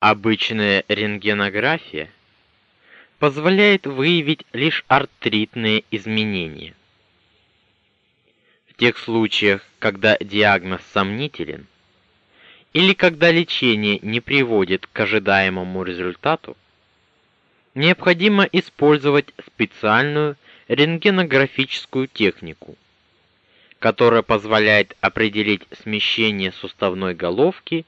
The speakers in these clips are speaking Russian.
Обычная рентгенография позволяет выявить лишь артритные изменения. В тех случаях, когда диагноз сомнителен или когда лечение не приводит к ожидаемому результату, необходимо использовать специальную рентгенографическую технику, которая позволяет определить смещение суставной головки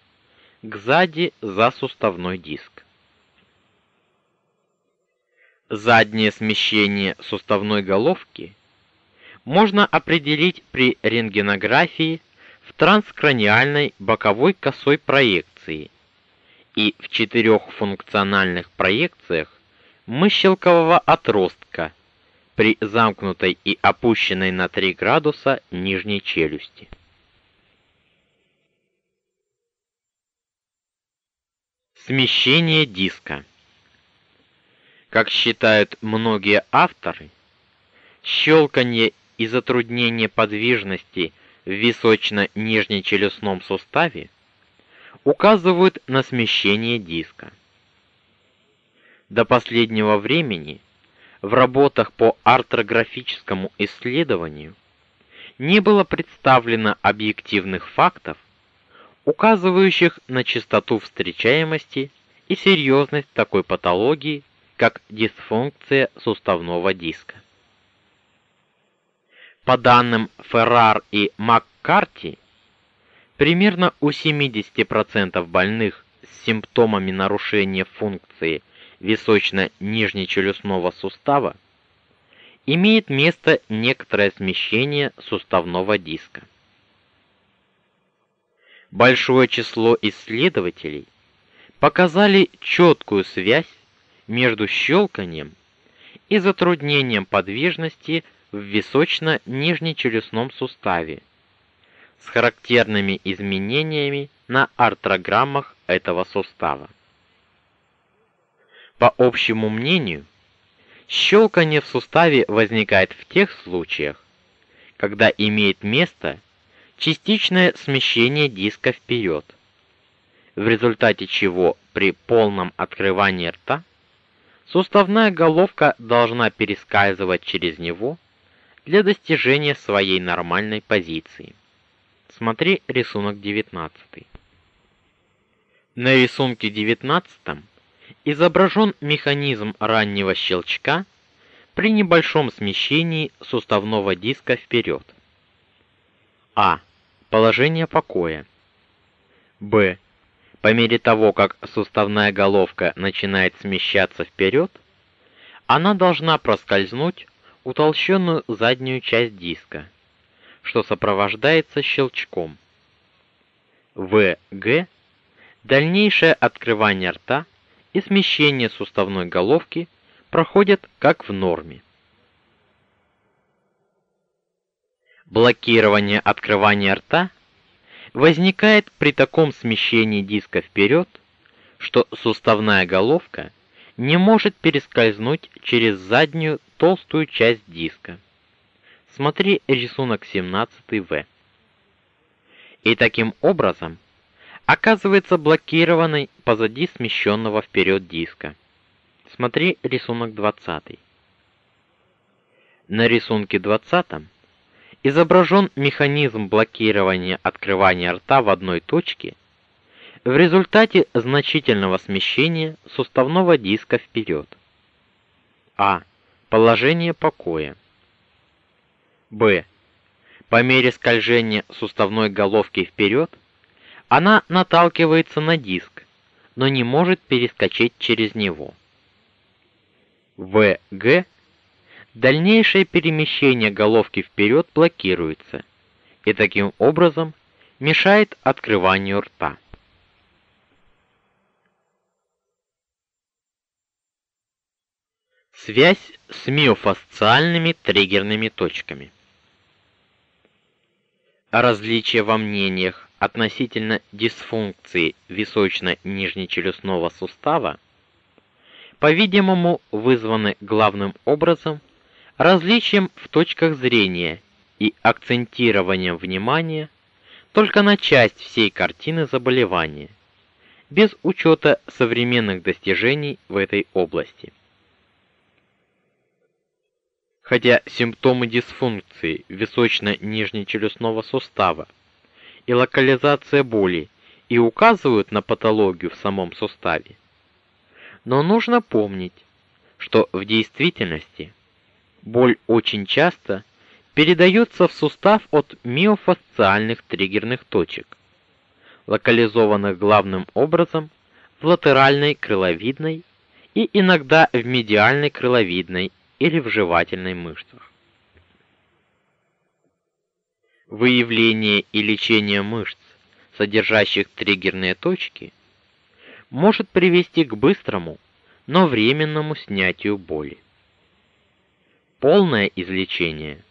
к сзади за суставной диск. Заднее смещение суставной головки можно определить при рентгенографии в транскраниальной боковой косой проекции и в четырех функциональных проекциях мыщелкового отростка при замкнутой и опущенной на 3 градуса нижней челюсти. Смещение диска. Как считают многие авторы, щелканье и затруднение подвижности в височно-нижнечелюстном суставе указывают на смещение диска. До последнего времени в работах по артрографическому исследованию не было представлено объективных фактов, указывающих на частоту встречаемости и серьезность такой патологии, как дисфункция суставного диска. По данным Феррар и Маккарти, примерно у 70% больных с симптомами нарушения функции височно-нижнечелюстного сустава имеет место некоторое смещение суставного диска. Большое число исследователей показали четкую связь между щелканием и затруднением подвижности в височно-нижнечелюстном суставе с характерными изменениями на артрограммах этого сустава. По общему мнению, щелканье в суставе возникает в тех случаях, когда имеет место частичное смещение диска вперед, в результате чего при полном открывании рта суставная головка должна перескальзывать через него для достижения своей нормальной позиции. Смотри рисунок 19. На рисунке 19 изображен механизм раннего щелчка при небольшом смещении суставного диска вперед. А. Положение покоя. Б. По мере того, как суставная головка начинает смещаться вперед, она должна проскользнуть утолщенную заднюю часть диска, что сопровождается щелчком. В. Г. Дальнейшее открывание рта и смещение суставной головки проходят как в норме. Блокирование открывания рта возникает при таком смещении диска вперед, что суставная головка не может перескользнуть через заднюю толстую часть диска. Смотри рисунок 17В. И таким образом оказывается блокированной позади смещенного вперед диска. Смотри рисунок 20. На рисунке 20 изображен механизм блокирования открывания рта в одной точке в результате значительного смещения суставного диска вперед. А. Положение покоя. Б. По мере скольжения суставной головки вперед, она наталкивается на диск, но не может перескочить через него. В. Дальнейшее перемещение головки вперед блокируется и таким образом мешает открыванию рта. Связь с миофасциальными триггерными точками. Различия во мнениях относительно дисфункции височно-нижнечелюстного сустава, по-видимому, вызваны главным образом различием в точках зрения и акцентированием внимания только на часть всей картины заболевания, без учета современных достижений в этой области. Хотя симптомы дисфункции височно-нижнечелюстного сустава и локализация боли и указывают на патологию в самом суставе, но нужно помнить, что в действительности боль очень часто передается в сустав от миофасциальных триггерных точек, локализованных главным образом в латеральной крыловидной и иногда в медиальной крыловидной или в жевательной мышцах. Выявление и лечение мышц, содержащих триггерные точки, может привести к быстрому, но временному снятию боли. Полное излечение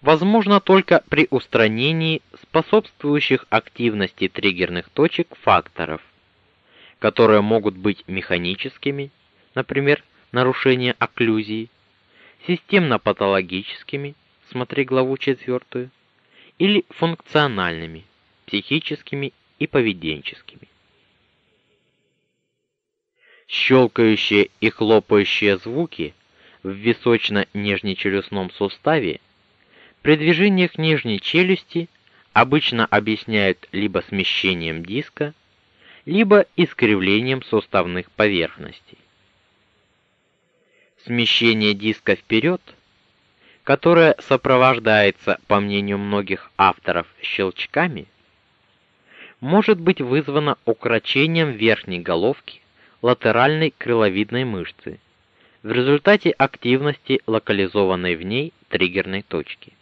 возможно только при устранении способствующих активности триггерных точек факторов, которые могут быть механическими, например, нарушение окклюзии, системно-патологическими, смотри главу 4, или функциональными, психическими и поведенческими. Щелкающие и хлопающие звуки в височно-нижнечелюстном суставе при движениях нижней челюсти обычно объясняют либо смещением диска, либо искривлением суставных поверхностей. Смещение диска вперед, которое сопровождается, по мнению многих авторов, щелчками, может быть вызвано укорочением верхней головки латеральной крыловидной мышцы в результате активности локализованной в ней триггерной точки.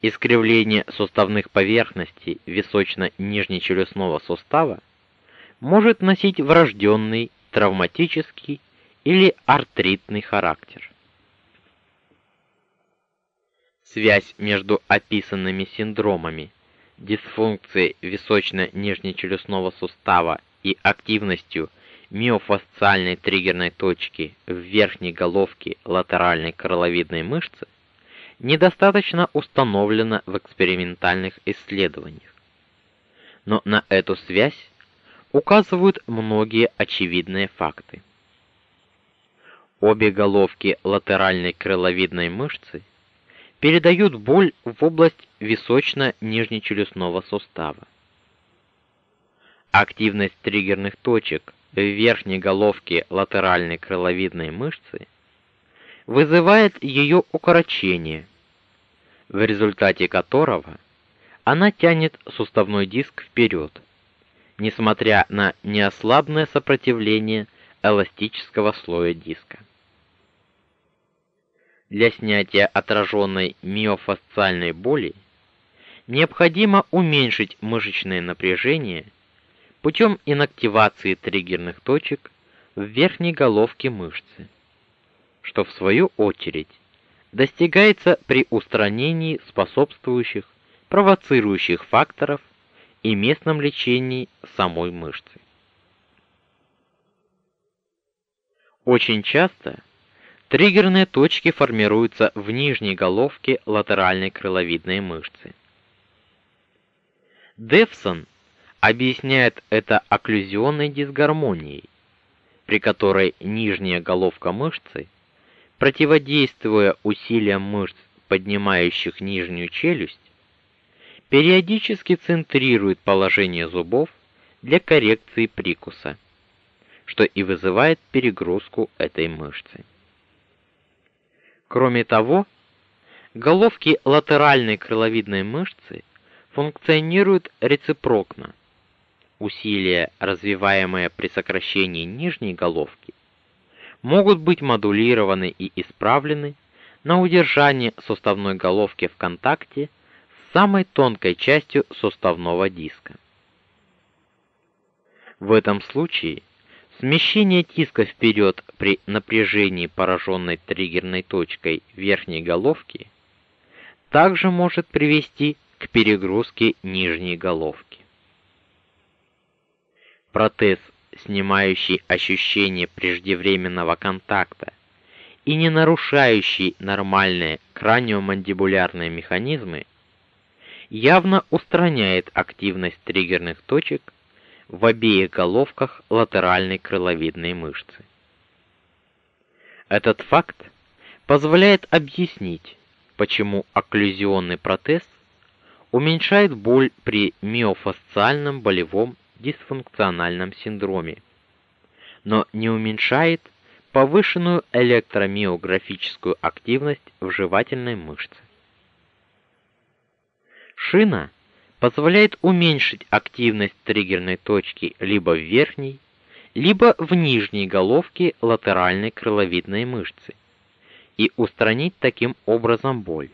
Искривление суставных поверхностей височно-нижнечелюстного сустава может носить врожденный травматический или артритный характер. Связь между описанными синдромами дисфункции височно-нижнечелюстного сустава и активностью миофасциальной триггерной точки в верхней головке латеральной крыловидной мышцы недостаточно установлена в экспериментальных исследованиях. Но на эту связь указывают многие очевидные факты. Обе головки латеральной крыловидной мышцы передают боль в область височно-нижнечелюстного сустава. Активность триггерных точек в верхней головке латеральной крыловидной мышцы вызывает ее укорочение, в результате которого она тянет суставной диск вперед, несмотря на неослабное сопротивление эластического слоя диска. Для снятия отраженной миофасциальной боли необходимо уменьшить мышечное напряжение путем инактивации триггерных точек в верхней головке мышцы, что в свою очередь достигается при устранении способствующих, провоцирующих факторов и местном лечении самой мышцы. Очень часто Триггерные точки формируются в нижней головке латеральной крыловидной мышцы. Девсон объясняет это окклюзионной дисгармонией, при которой нижняя головка мышцы, противодействуя усилиям мышц, поднимающих нижнюю челюсть, периодически центрирует положение зубов для коррекции прикуса, что и вызывает перегрузку этой мышцы. Кроме того, головки латеральной крыловидной мышцы функционируют рецепрокно. Усилия, развиваемые при сокращении нижней головки, могут быть модулированы и исправлены на удержание суставной головки в контакте с самой тонкой частью суставного диска. В этом случае Смещение тиска вперед при напряжении пораженной триггерной точкой верхней головки также может привести к перегрузке нижней головки. Протез, снимающий ощущение преждевременного контакта и не нарушающий нормальные краниомандибулярные механизмы, явно устраняет активность триггерных точек в обеих головках латеральной крыловидной мышцы. Этот факт позволяет объяснить, почему окклюзионный протез уменьшает боль при миофасциальном болевом дисфункциональном синдроме, но не уменьшает повышенную электромиографическую активность в жевательной мышце. Шина позволяет уменьшить активность триггерной точки либо в верхней, либо в нижней головке латеральной крыловидной мышцы и устранить таким образом боль.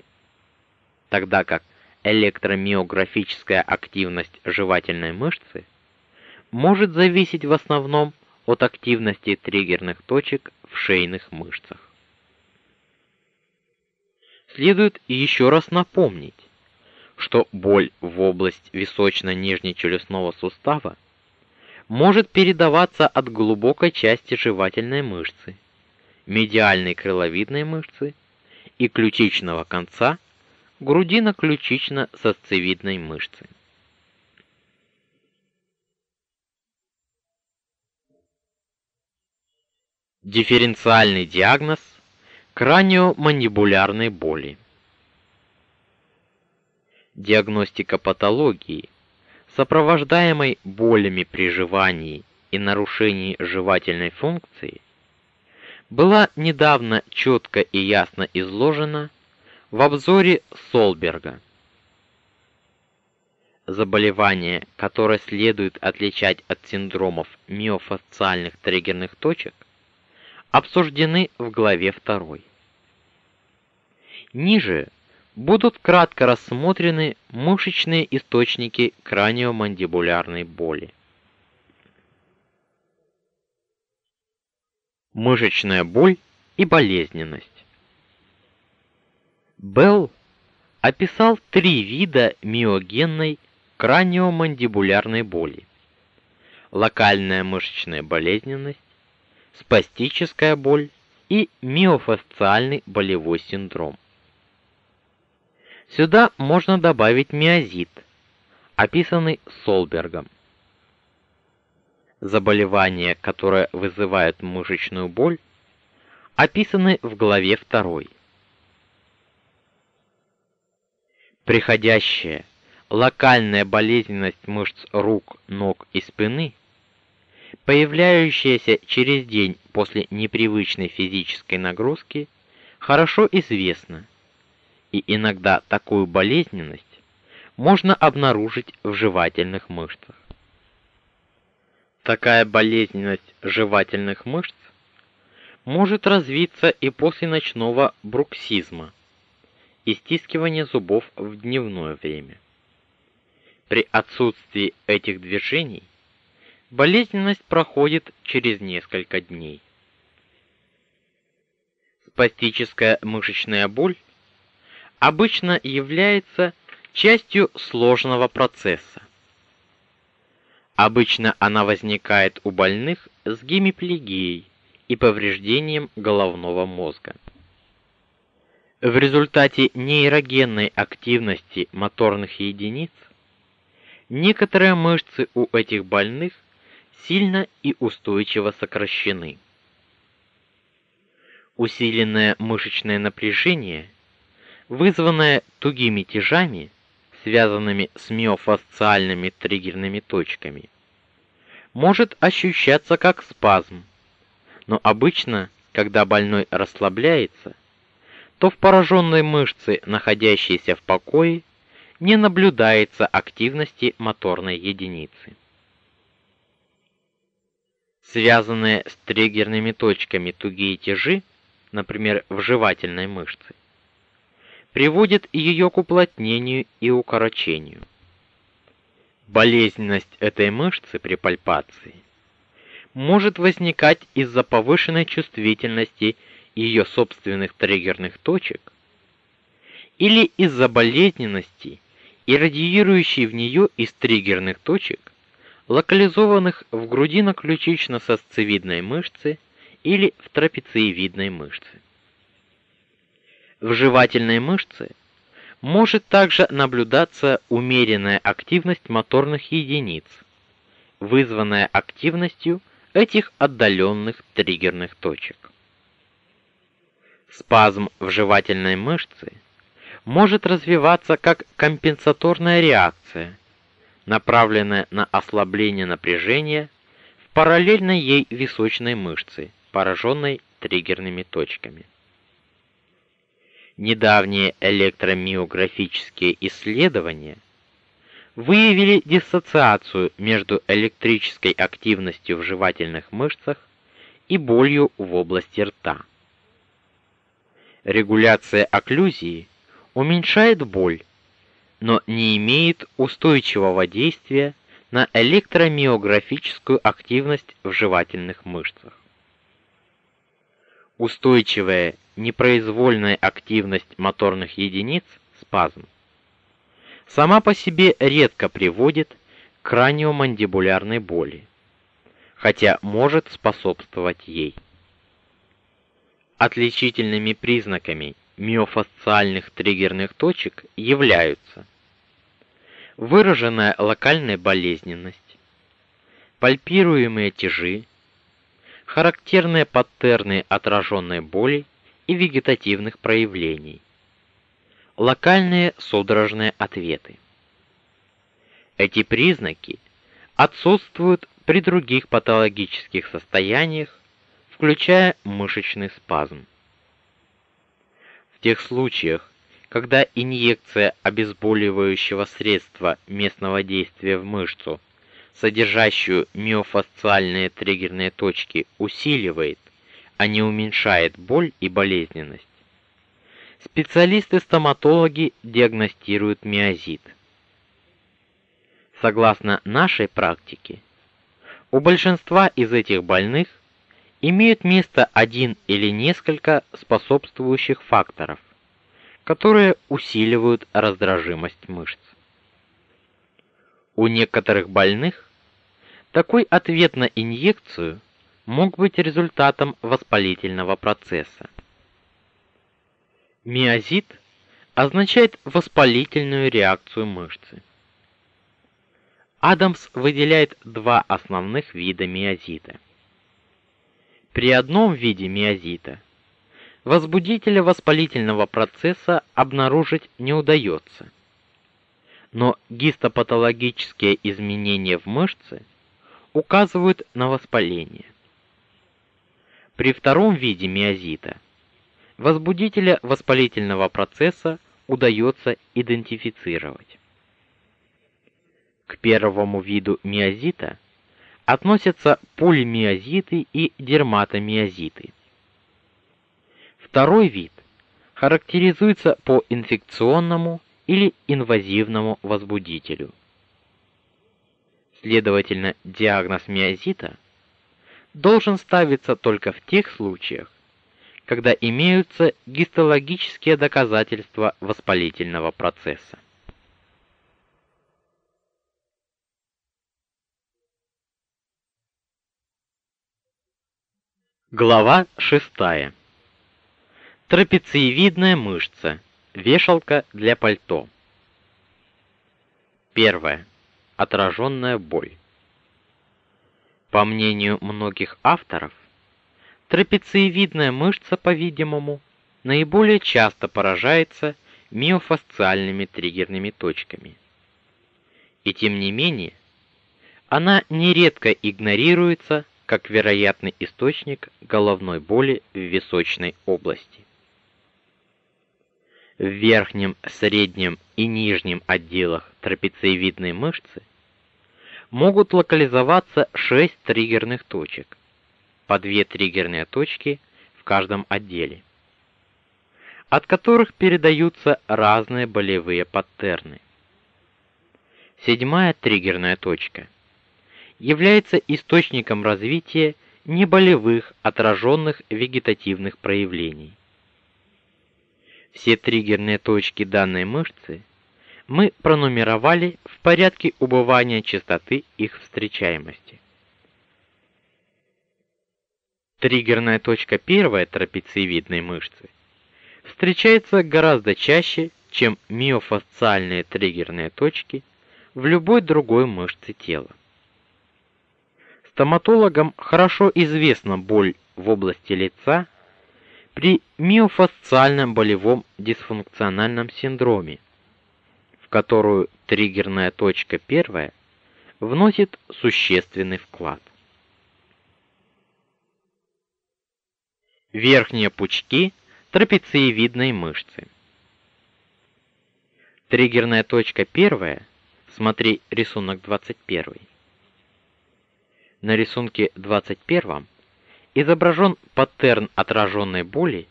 Тогда как электромиографическая активность жевательной мышцы может зависеть в основном от активности триггерных точек в шейных мышцах. Следует еще раз напомнить, что боль в область височно-нижнечелюстного сустава может передаваться от глубокой части жевательной мышцы, медиальной крыловидной мышцы и ключичного конца грудино-ключично-сосцевидной мышцы. Дифференциальный диагноз краниомандибулярной боли. Диагностика патологии, сопровождаемой болями при жевании и нарушении жевательной функции, была недавно четко и ясно изложена в обзоре Солберга. Заболевания, которые следует отличать от синдромов миофасциальных триггерных точек, обсуждены в главе 2. Ниже будут кратко рассмотрены мышечные источники краниомандибулярной боли. Мышечная боль и болезненность. Белл описал три вида миогенной краниомандибулярной боли: локальная мышечная болезненность, спастическая боль и миофасциальный болевой синдром. Сюда можно добавить миозит, описанный Солбергом. Заболевания, которые вызывают мышечную боль, описаны в главе 2. Приходящая локальная болезненность мышц рук, ног и спины – появляющаяся через день после непривычной физической нагрузки, хорошо известна, и иногда такую болезненность можно обнаружить в жевательных мышцах. Такая болезненность жевательных мышц может развиться и после ночного бруксизма и стискивания зубов в дневное время. При отсутствии этих движений Болезненность проходит через несколько дней. Спастическая мышечная боль обычно является частью сложного процесса. Обычно она возникает у больных с гемиплегией и повреждением головного мозга. В результате нейрогенной активности моторных единиц некоторые мышцы у этих больных сильно и устойчиво сокращены. Усиленное мышечное напряжение, вызванное тугими тяжами, связанными с миофасциальными триггерными точками, может ощущаться как спазм, но обычно, когда больной расслабляется, то в пораженной мышце, находящейся в покое, не наблюдается активности моторной единицы связанные с триггерными точками тугие тяжи, например, в жевательной мышце, приводят ее к уплотнению и укорочению. Болезненность этой мышцы при пальпации может возникать из-за повышенной чувствительности ее собственных триггерных точек или из-за болезненности, иррадиирующей в нее из триггерных точек локализованных в грудино-ключично-сосцевидной мышце или в трапециевидной мышце. В жевательной мышце может также наблюдаться умеренная активность моторных единиц, вызванная активностью этих отдаленных триггерных точек. Спазм в жевательной мышце может развиваться как компенсаторная реакция, направленная на ослабление напряжения в параллельной ей височной мышце, пораженной триггерными точками. Недавние электромиографические исследования выявили диссоциацию между электрической активностью в жевательных мышцах и болью в области рта. Регуляция окклюзии уменьшает боль, но не имеет устойчивого действия на электромиографическую активность в жевательных мышцах. Устойчивая непроизвольная активность моторных единиц спазм сама по себе редко приводит к краниомандибулярной боли, хотя может способствовать ей. Отличительными признаками миофасциальных триггерных точек являются выраженная локальная болезненность, пальпируемые тяжи, характерные паттерны отраженной боли и вегетативных проявлений, локальные судорожные ответы. Эти признаки отсутствуют при других патологических состояниях, включая мышечный спазм. В тех случаях, когда инъекция обезболивающего средства местного действия в мышцу, содержащую миофасциальные триггерные точки, усиливает, а не уменьшает боль и болезненность, Специалисты-стоматологи диагностируют миозит. Согласно нашей практике, у большинства из этих больных имеют место один или несколько способствующих факторов, которые усиливают раздражимость мышц. У некоторых больных такой ответ на инъекцию мог быть результатом воспалительного процесса. Миозит означает воспалительную реакцию мышцы. Адамс выделяет два основных вида миозита. При одном виде миозита возбудителя воспалительного процесса обнаружить не удается. Но гистопатологические изменения в мышце указывают на воспаление. При втором виде миозита возбудителя воспалительного процесса удается идентифицировать. К первому виду миозита относятся полимиозиты и дерматомиозиты. Второй вид характеризуется по инфекционному или инвазивному возбудителю. Следовательно, диагноз миозита должен ставиться только в тех случаях, когда имеются гистологические доказательства воспалительного процесса. Глава 6. Трапециевидная мышца. Вешалка для пальто. Первое. Отраженная боль. По мнению многих авторов, Трапециевидная мышца, по-видимому, наиболее часто поражается миофасциальными триггерными точками. И тем не менее, она нередко игнорируется как вероятный источник головной боли в височной области. В верхнем, среднем и нижнем отделах трапециевидной мышцы могут локализоваться 6 триггерных точек по две триггерные точки в каждом отделе, от которых передаются разные болевые паттерны. Седьмая триггерная точка является источником развития неболевых отраженных вегетативных проявлений. Все триггерные точки данной мышцы мы пронумеровали в порядке убывания частоты их встречаемости. Триггерная точка первой трапециевидной мышцы встречается гораздо чаще, чем миофасциальные триггерные точки в любой другой мышце тела. Стоматологам хорошо известна боль в области лица при миофасциальном болевом дисфункциональном синдроме, в которую триггерная точка первая вносит существенный вклад. Верхние пучки трапециевидной мышцы. Триггерная точка первая, смотри рисунок 21. На рисунке 21 изображен паттерн отраженной боли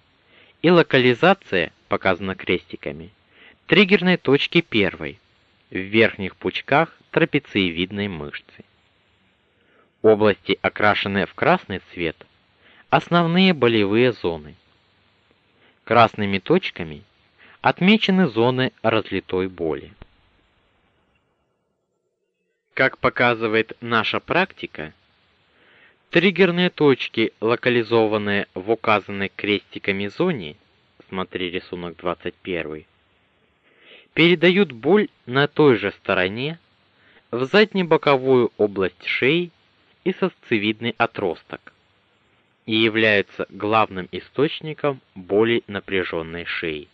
и локализация, показана крестиками, триггерной точки первой в верхних пучках трапециевидной мышцы. Области, окрашенные в красный цвет, основные болевые зоны. Красными точками отмечены зоны разлитой боли. Как показывает наша практика, Триггерные точки, локализованные в указанной крестиками зоне, смотри рисунок 21, передают боль на той же стороне в заднебоковую область шеи и сосцевидный отросток и являются главным источником боли напряженной шеи.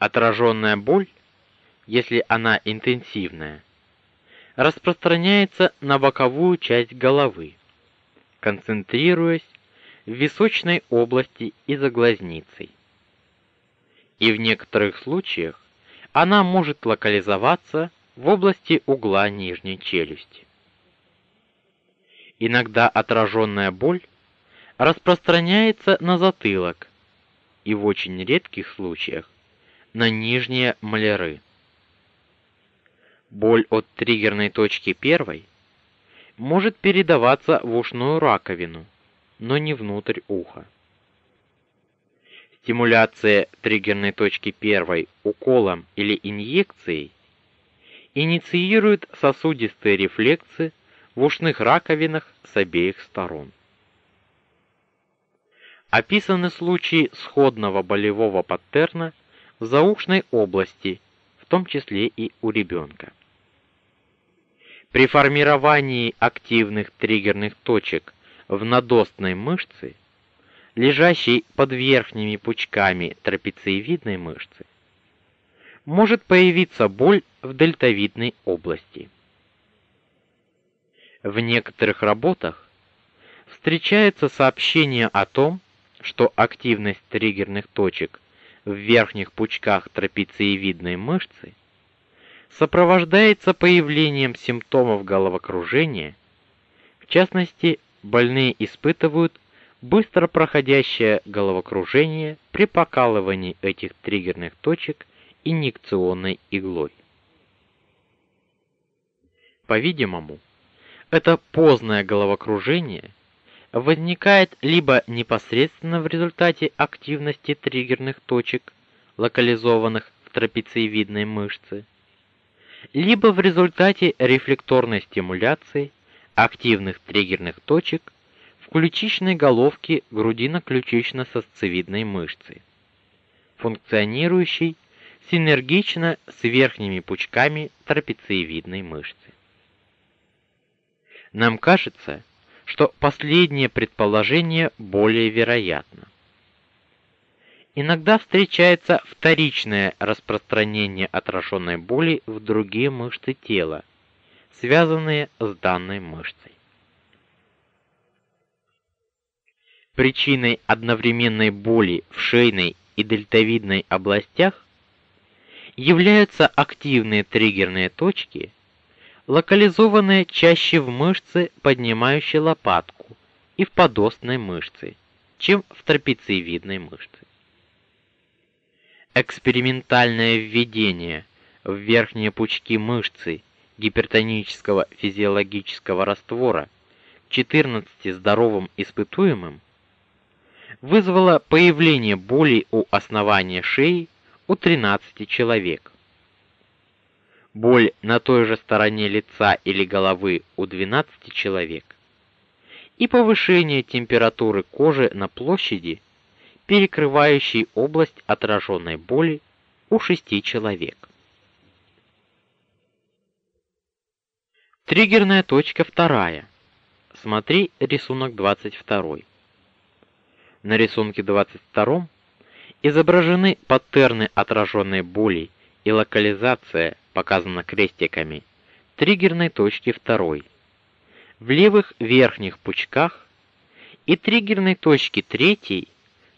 Отраженная боль, если она интенсивная, распространяется на боковую часть головы, концентрируясь в височной области и за глазницей. И в некоторых случаях она может локализоваться в области угла нижней челюсти. Иногда отраженная боль распространяется на затылок и в очень редких случаях на нижние маляры. Боль от триггерной точки первой может передаваться в ушную раковину, но не внутрь уха. Стимуляция триггерной точки первой уколом или инъекцией инициирует сосудистые рефлексы в ушных раковинах с обеих сторон. Описаны случаи сходного болевого паттерна в заушной области, том числе и у ребенка. При формировании активных триггерных точек в надостной мышце, лежащей под верхними пучками трапециевидной мышцы, может появиться боль в дельтовидной области. В некоторых работах встречается сообщение о том, что активность триггерных точек в верхних пучках трапециевидной мышцы сопровождается появлением симптомов головокружения. В частности, больные испытывают быстро проходящее головокружение при покалывании этих триггерных точек инъекционной иглой. По-видимому, это позднее головокружение возникает либо непосредственно в результате активности триггерных точек, локализованных в трапециевидной мышце, либо в результате рефлекторной стимуляции активных триггерных точек в ключичной головке грудино-ключично-сосцевидной мышцы, функционирующей синергично с верхними пучками трапециевидной мышцы. Нам кажется, что последнее предположение более вероятно. Иногда встречается вторичное распространение отраженной боли в другие мышцы тела, связанные с данной мышцей. Причиной одновременной боли в шейной и дельтовидной областях являются активные триггерные точки, локализованные чаще в мышце, поднимающей лопатку, и в подостной мышце, чем в трапециевидной мышце экспериментальное введение в верхние пучки мышцы гипертонического физиологического раствора 14 здоровым испытуемым вызвало появление боли у основания шеи у 13 человек. Боль на той же стороне лица или головы у 12 человек. И повышение температуры кожи на площади перекрывающий область отраженной боли у шести человек. Триггерная точка вторая. Смотри рисунок 22. На рисунке 22 изображены паттерны отраженной боли и локализация показана крестиками триггерной точки второй в левых верхних пучках и триггерной точки третьей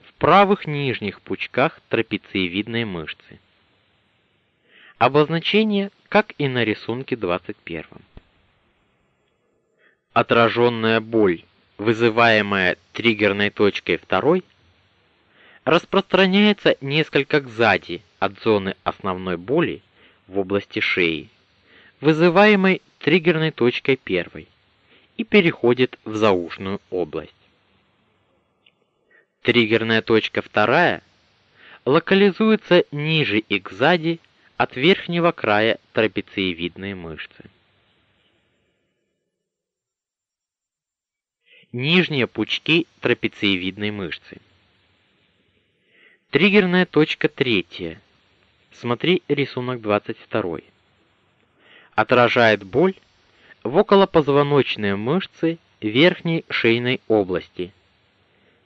в правых нижних пучках трапециевидной мышцы. Обозначение, как и на рисунке 21. Отраженная боль, вызываемая триггерной точкой второй, распространяется несколько сзади от зоны основной боли в области шеи, вызываемой триггерной точкой первой, и переходит в заушную область. Триггерная точка вторая локализуется ниже и сзади от верхнего края трапециевидной мышцы. Нижние пучки трапециевидной мышцы. Триггерная точка третья. Смотри рисунок 22. Отражает боль в околопозвоночной мышце верхней шейной области.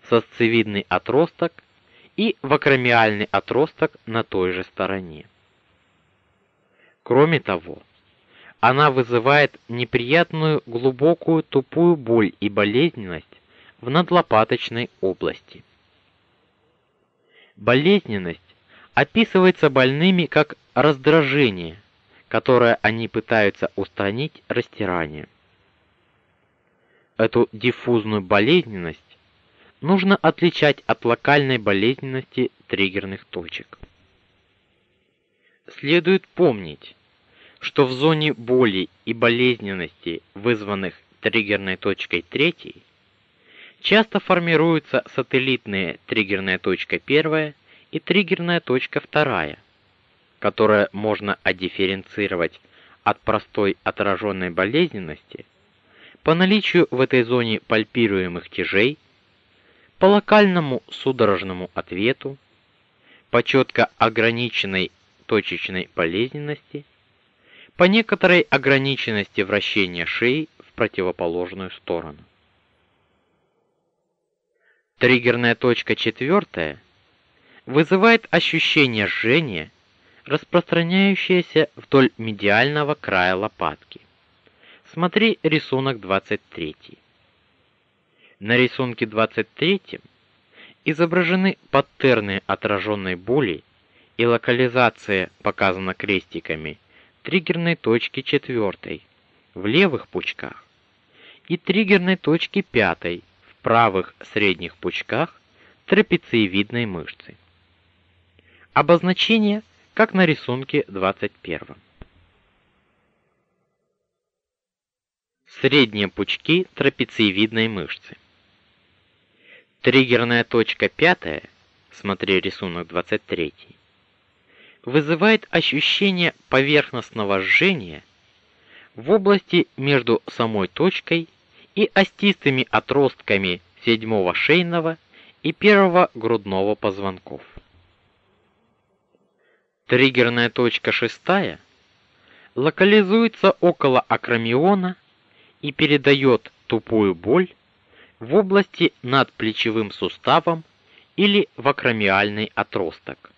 Сосцевидный отросток и вакромиальный отросток на той же стороне. Кроме того, она вызывает неприятную глубокую тупую боль и болезненность в надлопаточной области. Болезненность описывается больными как раздражение, которое они пытаются устранить растиранием. Эту диффузную болезненность нужно отличать от локальной болезненности триггерных точек. Следует помнить, что в зоне боли и болезненности, вызванных триггерной точкой третьей, часто формируются сателлитные триггерная точка первая и триггерная точка вторая, которая можно отдифференцировать от простой отраженной болезненности по наличию в этой зоне пальпируемых тяжей, по локальному судорожному ответу, по четко ограниченной точечной болезненности, по некоторой ограниченности вращения шеи в противоположную сторону. Триггерная точка четвертая вызывает ощущение жжения, распространяющееся вдоль медиального края лопатки. Смотри рисунок 23. На рисунке 23 изображены паттерны отраженной боли и локализация показана крестиками триггерной точки четвертой в левых пучках и триггерной точки пятой в правых средних пучках трапециевидной мышцы. Обозначение, как на рисунке 21. Средние пучки трапециевидной мышцы. Триггерная точка пятая, смотри рисунок 23 вызывает ощущение поверхностного жжения в области между самой точкой и остистыми отростками седьмого шейного и первого грудного позвонков. Триггерная точка шестая локализуется около акромиона и передает тупую боль в области над плечевым суставом или в акромиальный отросток.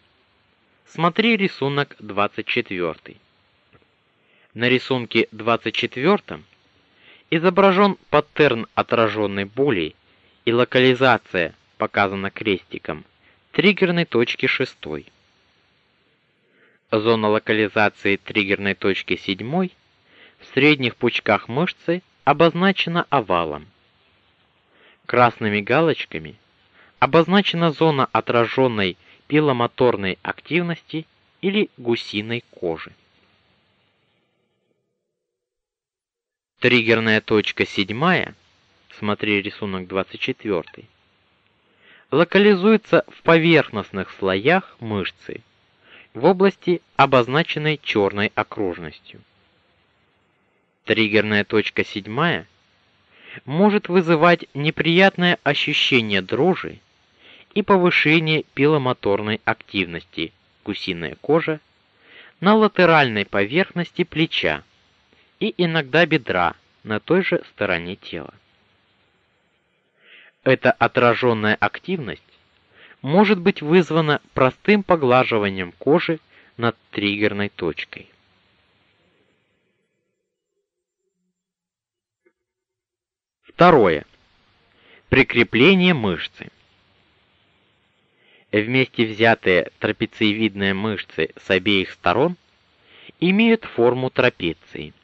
Смотри рисунок 24. На рисунке 24 изображен паттерн отраженной боли и локализация показана крестиком триггерной точки 6. Зона локализации триггерной точки 7 в средних пучках мышцы обозначена овалом. Красными галочками обозначена зона отраженной пиломоторной активности или гусиной кожи. Триггерная точка седьмая, смотри рисунок 24, локализуется в поверхностных слоях мышцы в области, обозначенной черной окружностью. Триггерная точка седьмая может вызывать неприятное ощущение дрожи и повышение пиломоторной активности гусиная кожа на латеральной поверхности плеча и иногда бедра на той же стороне тела. Эта отраженная активность может быть вызвана простым поглаживанием кожи над триггерной точкой. Второе. Прикрепление мышцы. Вместе взятые трапециевидные мышцы с обеих сторон имеют форму трапеции.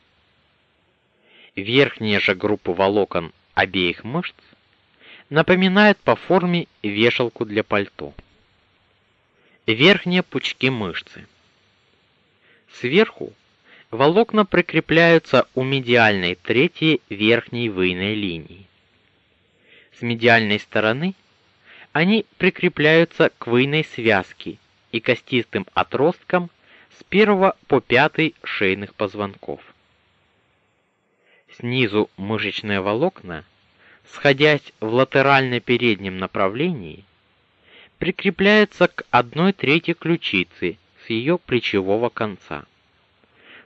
Верхняя же группа волокон обеих мышц напоминает по форме вешалку для пальто. Верхние пучки мышцы. Сверху волокна прикрепляются у медиальной трети верхней выйной линии. С медиальной стороны они прикрепляются к выйной связке и костистым отросткам с первого по пятый шейных позвонков. Снизу мышечные волокна, сходясь в латерально-переднем направлении, прикрепляются к одной трети ключицы с ее плечевого конца.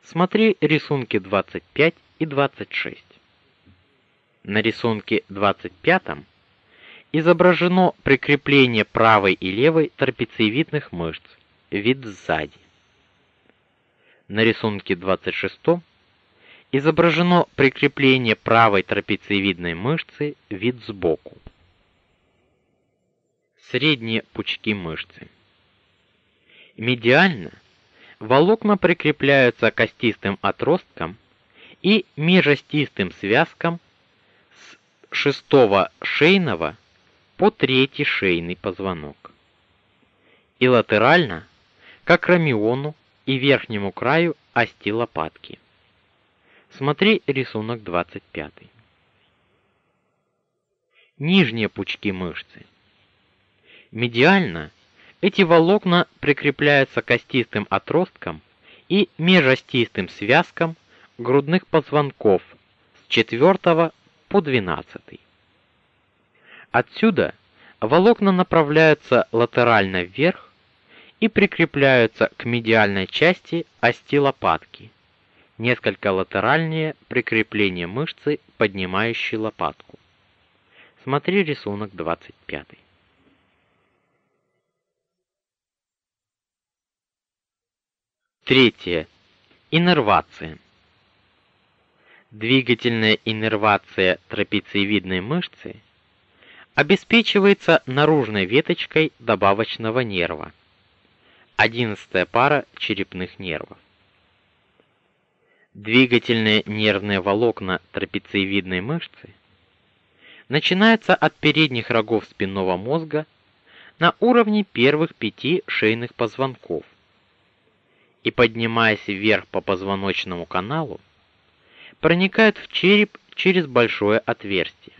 Смотри рисунки 25 и 26. На рисунке 25 изображено прикрепление правой и левой трапециевидных мышц, вид сзади. На рисунке 26 изображено прикрепление правой трапециевидной мышцы, вид сбоку. Средние пучки мышцы. Медиально волокна прикрепляются к остистым отросткам и межостистым связкам с шестого шейного по третий шейный позвонок. И латерально, как рамиону и верхнему краю ости лопатки. Смотри рисунок 25. Нижние пучки мышцы. Медиально эти волокна прикрепляются к остистым отросткам и межостистым связкам грудных позвонков с 4 по 12. Отсюда волокна направляются латерально вверх и прикрепляются к медиальной части ости лопатки. Несколько латеральнее прикрепления мышцы, поднимающей лопатку. Смотри рисунок 25. Третье. Иннервация. Двигательная иннервация трапециевидной мышцы – обеспечивается наружной веточкой добавочного нерва. Одиннадцатая пара черепных нервов. Двигательные нервные волокна трапециевидной мышцы начинаются от передних рогов спинного мозга на уровне первых пяти шейных позвонков. И поднимаясь вверх по позвоночному каналу, проникают в череп через большое отверстие.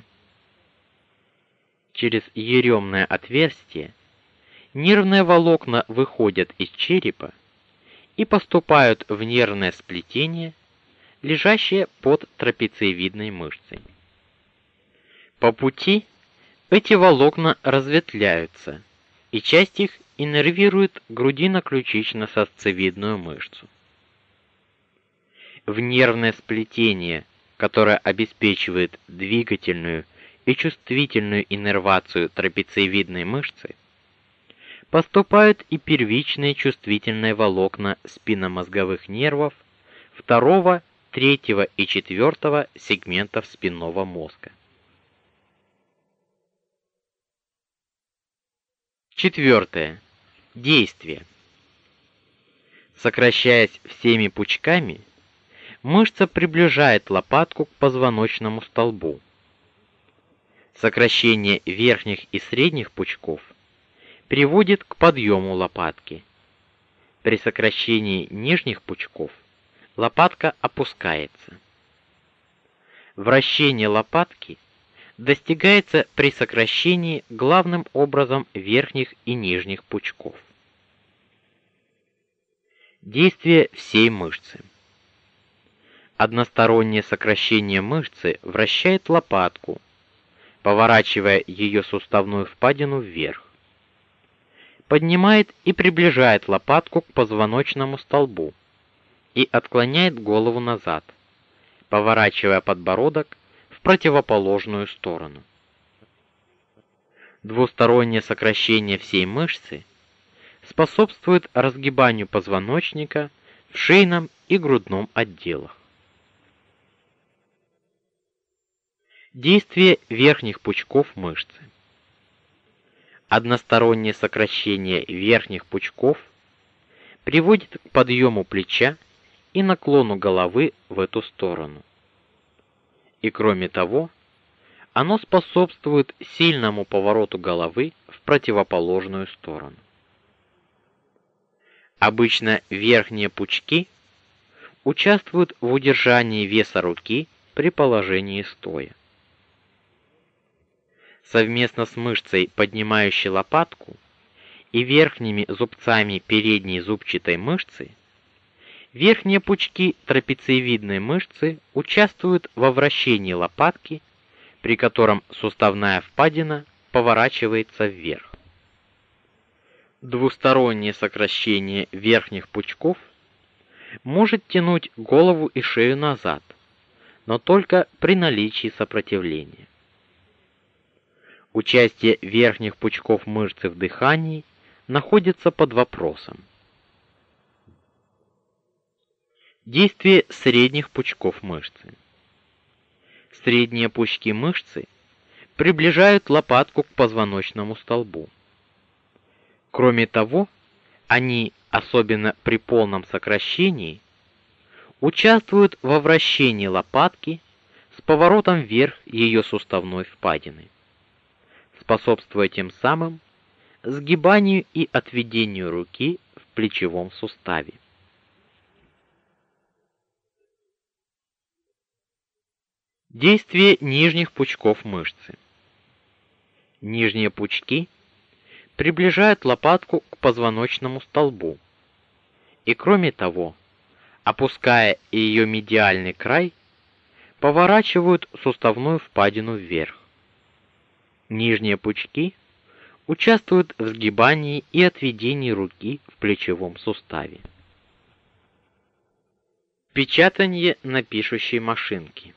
Через еремное отверстие нервные волокна выходят из черепа и поступают в нервное сплетение, лежащее под трапециевидной мышцей. По пути эти волокна разветвляются, и часть их иннервирует грудино-ключично-сосцевидную мышцу. В нервное сплетение, которое обеспечивает двигательную и чувствительную иннервацию трапециевидной мышцы, поступают и первичные чувствительные волокна спинномозговых нервов второго, третьего и четвертого сегментов спинного мозга. Четвертое. Действие. Сокращаясь всеми пучками, мышца приближает лопатку к позвоночному столбу сокращение верхних и средних пучков приводит к подъему лопатки. При сокращении нижних пучков лопатка опускается. Вращение лопатки достигается при сокращении главным образом верхних и нижних пучков. Действие всей мышцы. Одностороннее сокращение мышцы вращает лопатку поворачивая ее суставную впадину вверх. Поднимает и приближает лопатку к позвоночному столбу и отклоняет голову назад, поворачивая подбородок в противоположную сторону. Двустороннее сокращение всей мышцы способствует разгибанию позвоночника в шейном и грудном отделах. Действие верхних пучков мышцы. Одностороннее сокращение верхних пучков приводит к подъему плеча и наклону головы в эту сторону. И кроме того, оно способствует сильному повороту головы в противоположную сторону. Обычно верхние пучки участвуют в удержании веса руки при положении стоя. Совместно с мышцей, поднимающей лопатку, и верхними зубцами передней зубчатой мышцы, верхние пучки трапециевидной мышцы участвуют во вращении лопатки, при котором суставная впадина поворачивается вверх. Двустороннее сокращение верхних пучков может тянуть голову и шею назад, но только при наличии сопротивления. Участие верхних пучков мышцы в дыхании находится под вопросом. Действие средних пучков мышцы. Средние пучки мышцы приближают лопатку к позвоночному столбу. Кроме того, они, особенно при полном сокращении, участвуют во вращении лопатки с поворотом вверх ее суставной впадины, способствуя тем самым сгибанию и отведению руки в плечевом суставе. Действие нижних пучков мышцы. Нижние пучки приближают лопатку к позвоночному столбу. И кроме того, опуская ее медиальный край, поворачивают суставную впадину вверх. Нижние пучки участвуют в сгибании и отведении руки в плечевом суставе. Печатание на пишущей машинке.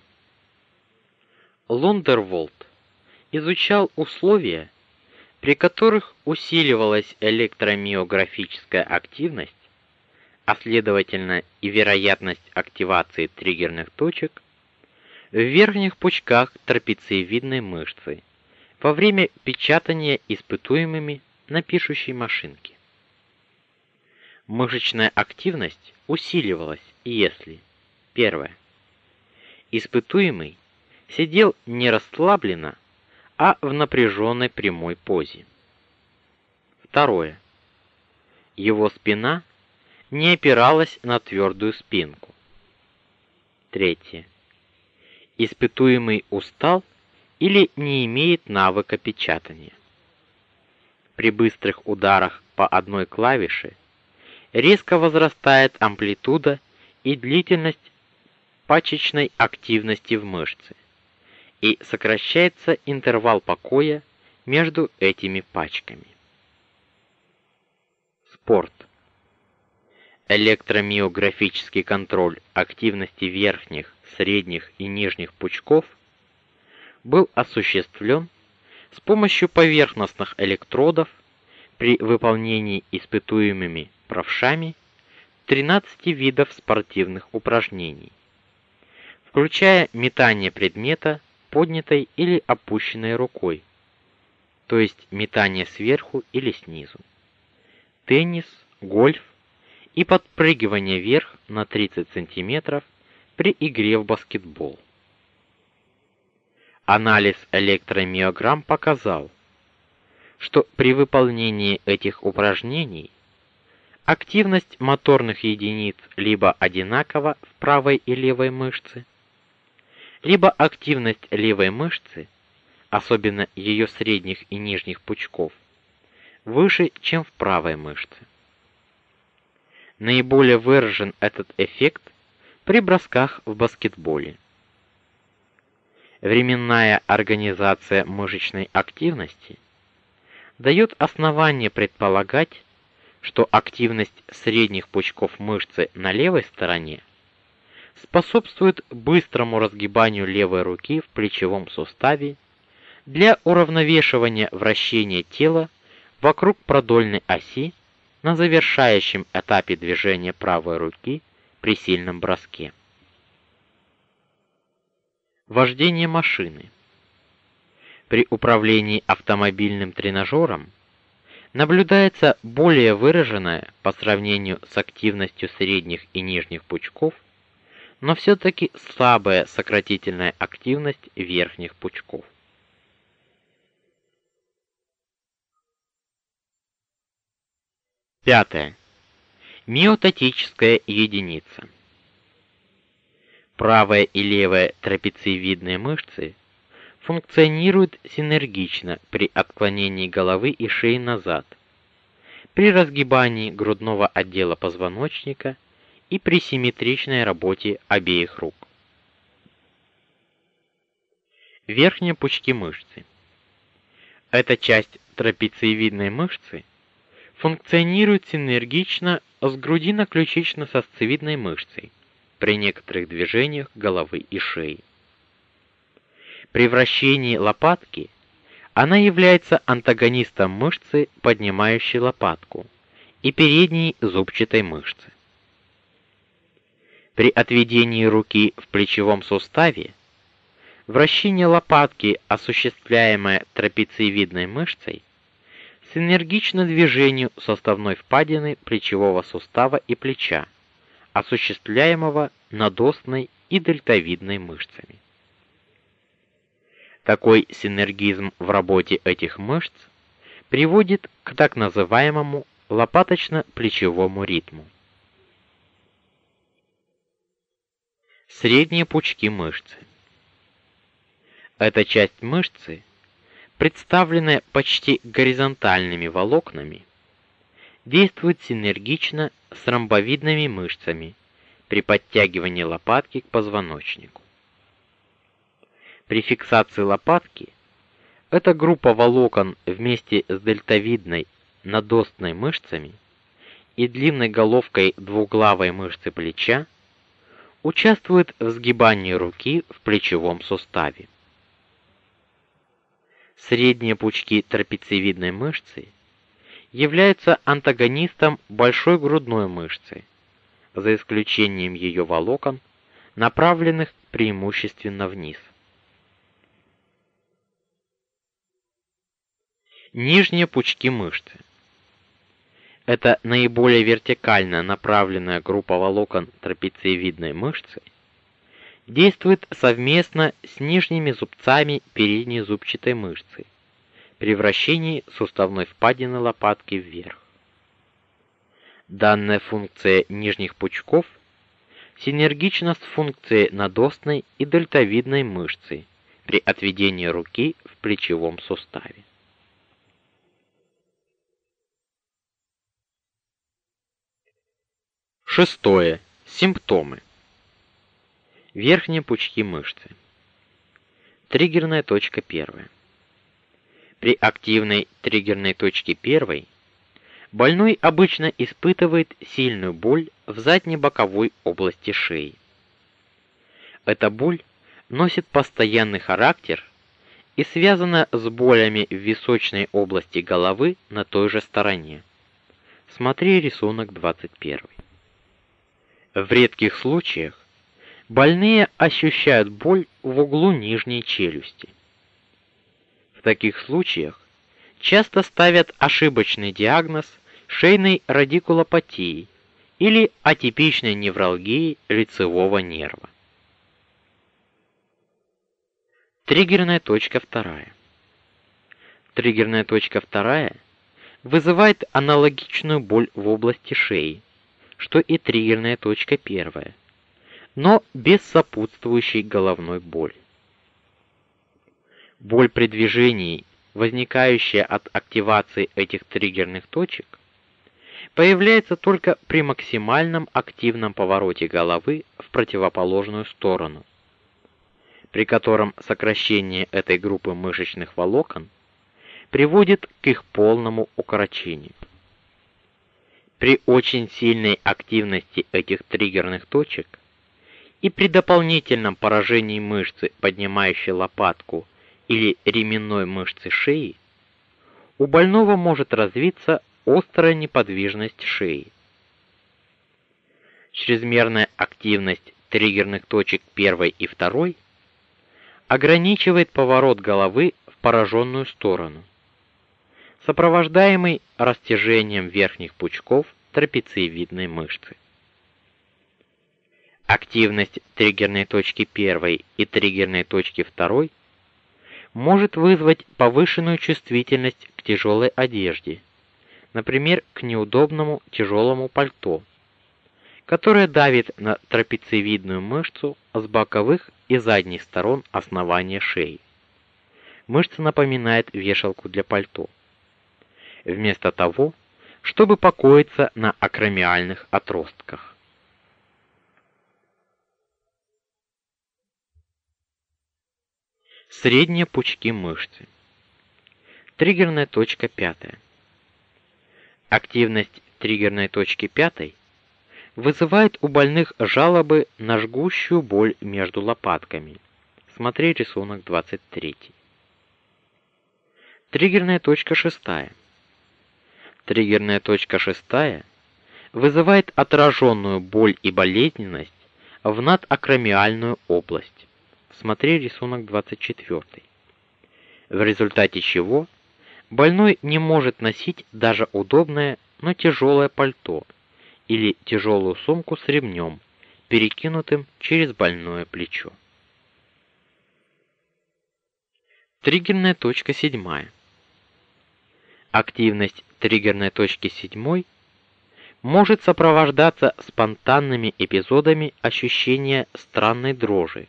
Лондерволд изучал условия, при которых усиливалась электромиографическая активность, а следовательно и вероятность активации триггерных точек в верхних пучках трапециевидной мышцы во время печатания испытуемыми на пишущей машинке. Мышечная активность усиливалась, если первое испытуемый сидел не расслабленно, а в напряженной прямой позе. Второе. Его спина не опиралась на твердую спинку. Третье. Испытуемый устал или не имеет навыка печатания. При быстрых ударах по одной клавише резко возрастает амплитуда и длительность пачечной активности в мышце и сокращается интервал покоя между этими пачками. Спорт. Электромиографический контроль активности верхних, средних и нижних пучков был осуществлен с помощью поверхностных электродов при выполнении испытуемыми правшами 13 видов спортивных упражнений, включая метание предмета поднятой или опущенной рукой, то есть метание сверху или снизу. Теннис, гольф и подпрыгивание вверх на 30 см при игре в баскетбол. Анализ электромиограмм показал, что при выполнении этих упражнений активность моторных единиц либо одинакова в правой и левой мышце, либо активность левой мышцы, особенно ее средних и нижних пучков, выше, чем в правой мышце. Наиболее выражен этот эффект при бросках в баскетболе. Временная организация мышечной активности дает основание предполагать, что активность средних пучков мышцы на левой стороне способствует быстрому разгибанию левой руки в плечевом суставе для уравновешивания вращения тела вокруг продольной оси на завершающем этапе движения правой руки при сильном броске. Вождение машины. При управлении автомобильным тренажером наблюдается более выраженная по сравнению с активностью средних и нижних пучков, но все таки слабая сократительная активность верхних пучков. Пятое. Миотатическая единица. Правая и левая трапециевидные мышцы функционируют синергично при отклонении головы и шеи назад, при разгибании грудного отдела позвоночника и при симметричной работе обеих рук. Верхние пучки мышцы. Эта часть трапециевидной мышцы функционирует синергично с грудино-ключично-сосцевидной мышцей при некоторых движениях головы и шеи. При вращении лопатки она является антагонистом мышцы, поднимающей лопатку, и передней зубчатой мышцы. При отведении руки в плечевом суставе вращение лопатки, осуществляемое трапециевидной мышцей, синергично движению составной впадины плечевого сустава и плеча, осуществляемого надостной и дельтовидной мышцами. Такой синергизм в работе этих мышц приводит к так называемому лопаточно-плечевому ритму. Средние пучки мышцы. Эта часть мышцы представленная почти горизонтальными волокнами, действует синергично с ромбовидными мышцами при подтягивании лопатки к позвоночнику. При фиксации лопатки эта группа волокон вместе с дельтовидной надостной мышцами и длинной головкой двуглавой мышцы плеча участвует в сгибании руки в плечевом суставе. Средние пучки трапециевидной мышцы являются антагонистом большой грудной мышцы, за исключением ее волокон, направленных преимущественно вниз. Нижние пучки мышцы. Это наиболее вертикально направленная группа волокон трапециевидной мышцы, действует совместно с нижними зубцами передней зубчатой мышцы при вращении суставной впадины лопатки вверх. Данная функция нижних пучков синергична с функцией надостной и дельтовидной мышцы при отведении руки в плечевом суставе. Шестое. Симптомы. Верхние пучки мышцы. Триггерная точка первая. При активной триггерной точке первой больной обычно испытывает сильную боль в задне-боковой области шеи. Эта боль носит постоянный характер и связана с болями в височной области головы на той же стороне. Смотри рисунок 21. В редких случаях Больные ощущают боль в углу нижней челюсти. В таких случаях часто ставят ошибочный диагноз шейной радикулопатии или атипичной невралгии лицевого нерва. Триггерная точка вторая. Триггерная точка вторая вызывает аналогичную боль в области шеи, что и триггерная точка первая но без сопутствующей головной боли. Боль при движении, возникающая от активации этих триггерных точек, появляется только при максимальном активном повороте головы в противоположную сторону, при котором сокращение этой группы мышечных волокон приводит к их полному укорочению. При очень сильной активности этих триггерных точек и при дополнительном поражении мышцы, поднимающей лопатку, или ременной мышцы шеи, у больного может развиться острая неподвижность шеи. Чрезмерная активность триггерных точек 1 и 2 ограничивает поворот головы в пораженную сторону, сопровождаемый растяжением верхних пучков трапециевидной мышцы. Активность триггерной точки 1 и триггерной точки 2 может вызвать повышенную чувствительность к тяжелой одежде, например, к неудобному тяжелому пальто, которое давит на трапециевидную мышцу с боковых и задних сторон основания шеи. Мышца напоминает вешалку для пальто. Вместо того, чтобы покоиться на акромиальных отростках. Средние пучки мышцы. Триггерная точка пятая. Активность триггерной точки пятой вызывает у больных жалобы на жгущую боль между лопатками. Смотри рисунок 23. Триггерная точка шестая. Триггерная точка шестая вызывает отраженную боль и болезненность в надакромиальную область. Смотри рисунок 24. В результате чего больной не может носить даже удобное, но тяжелое пальто или тяжелую сумку с ремнем, перекинутым через больное плечо. Триггерная точка седьмая. Активность триггерной точки седьмой может сопровождаться спонтанными эпизодами ощущения странной дрожи,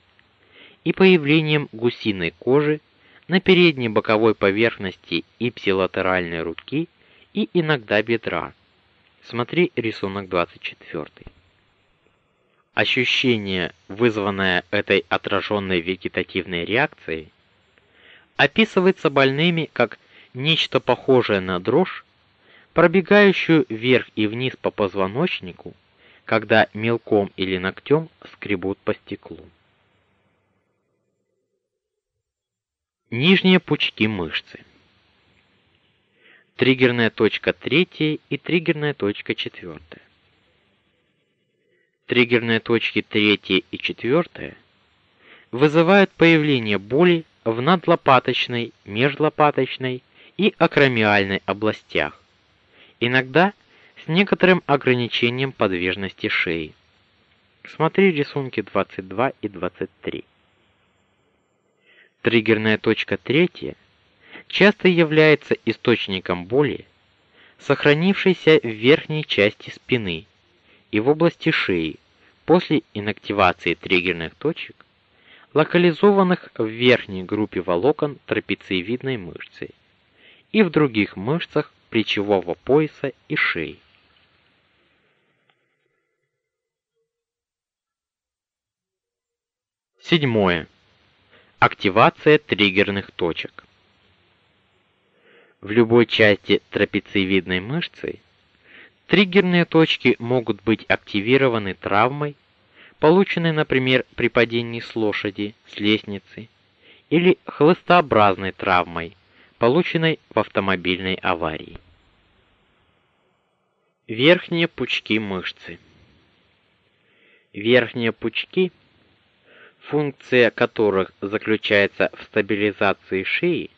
и появлением гусиной кожи на передней боковой поверхности ипсилатеральной руки и иногда бедра. Смотри рисунок 24. Ощущение, вызванное этой отраженной вегетативной реакцией, описывается больными как нечто похожее на дрожь, пробегающую вверх и вниз по позвоночнику, когда мелком или ногтем скребут по стеклу. Нижние пучки мышцы. Триггерная точка третья и триггерная точка четвертая. Триггерные точки третья и четвертая вызывают появление боли в надлопаточной, межлопаточной и акромиальной областях, иногда с некоторым ограничением подвижности шеи. Смотри рисунки 22 и 23. Триггерная точка третья часто является источником боли, сохранившейся в верхней части спины и в области шеи после инактивации триггерных точек, локализованных в верхней группе волокон трапециевидной мышцы и в других мышцах плечевого пояса и шеи. Седьмое. Активация триггерных точек. В любой части трапециевидной мышцы триггерные точки могут быть активированы травмой, полученной, например, при падении с лошади, с лестницы, или хлыстообразной травмой, полученной в автомобильной аварии. Верхние пучки мышцы. Верхние пучки функция которых заключается в стабилизации шеи,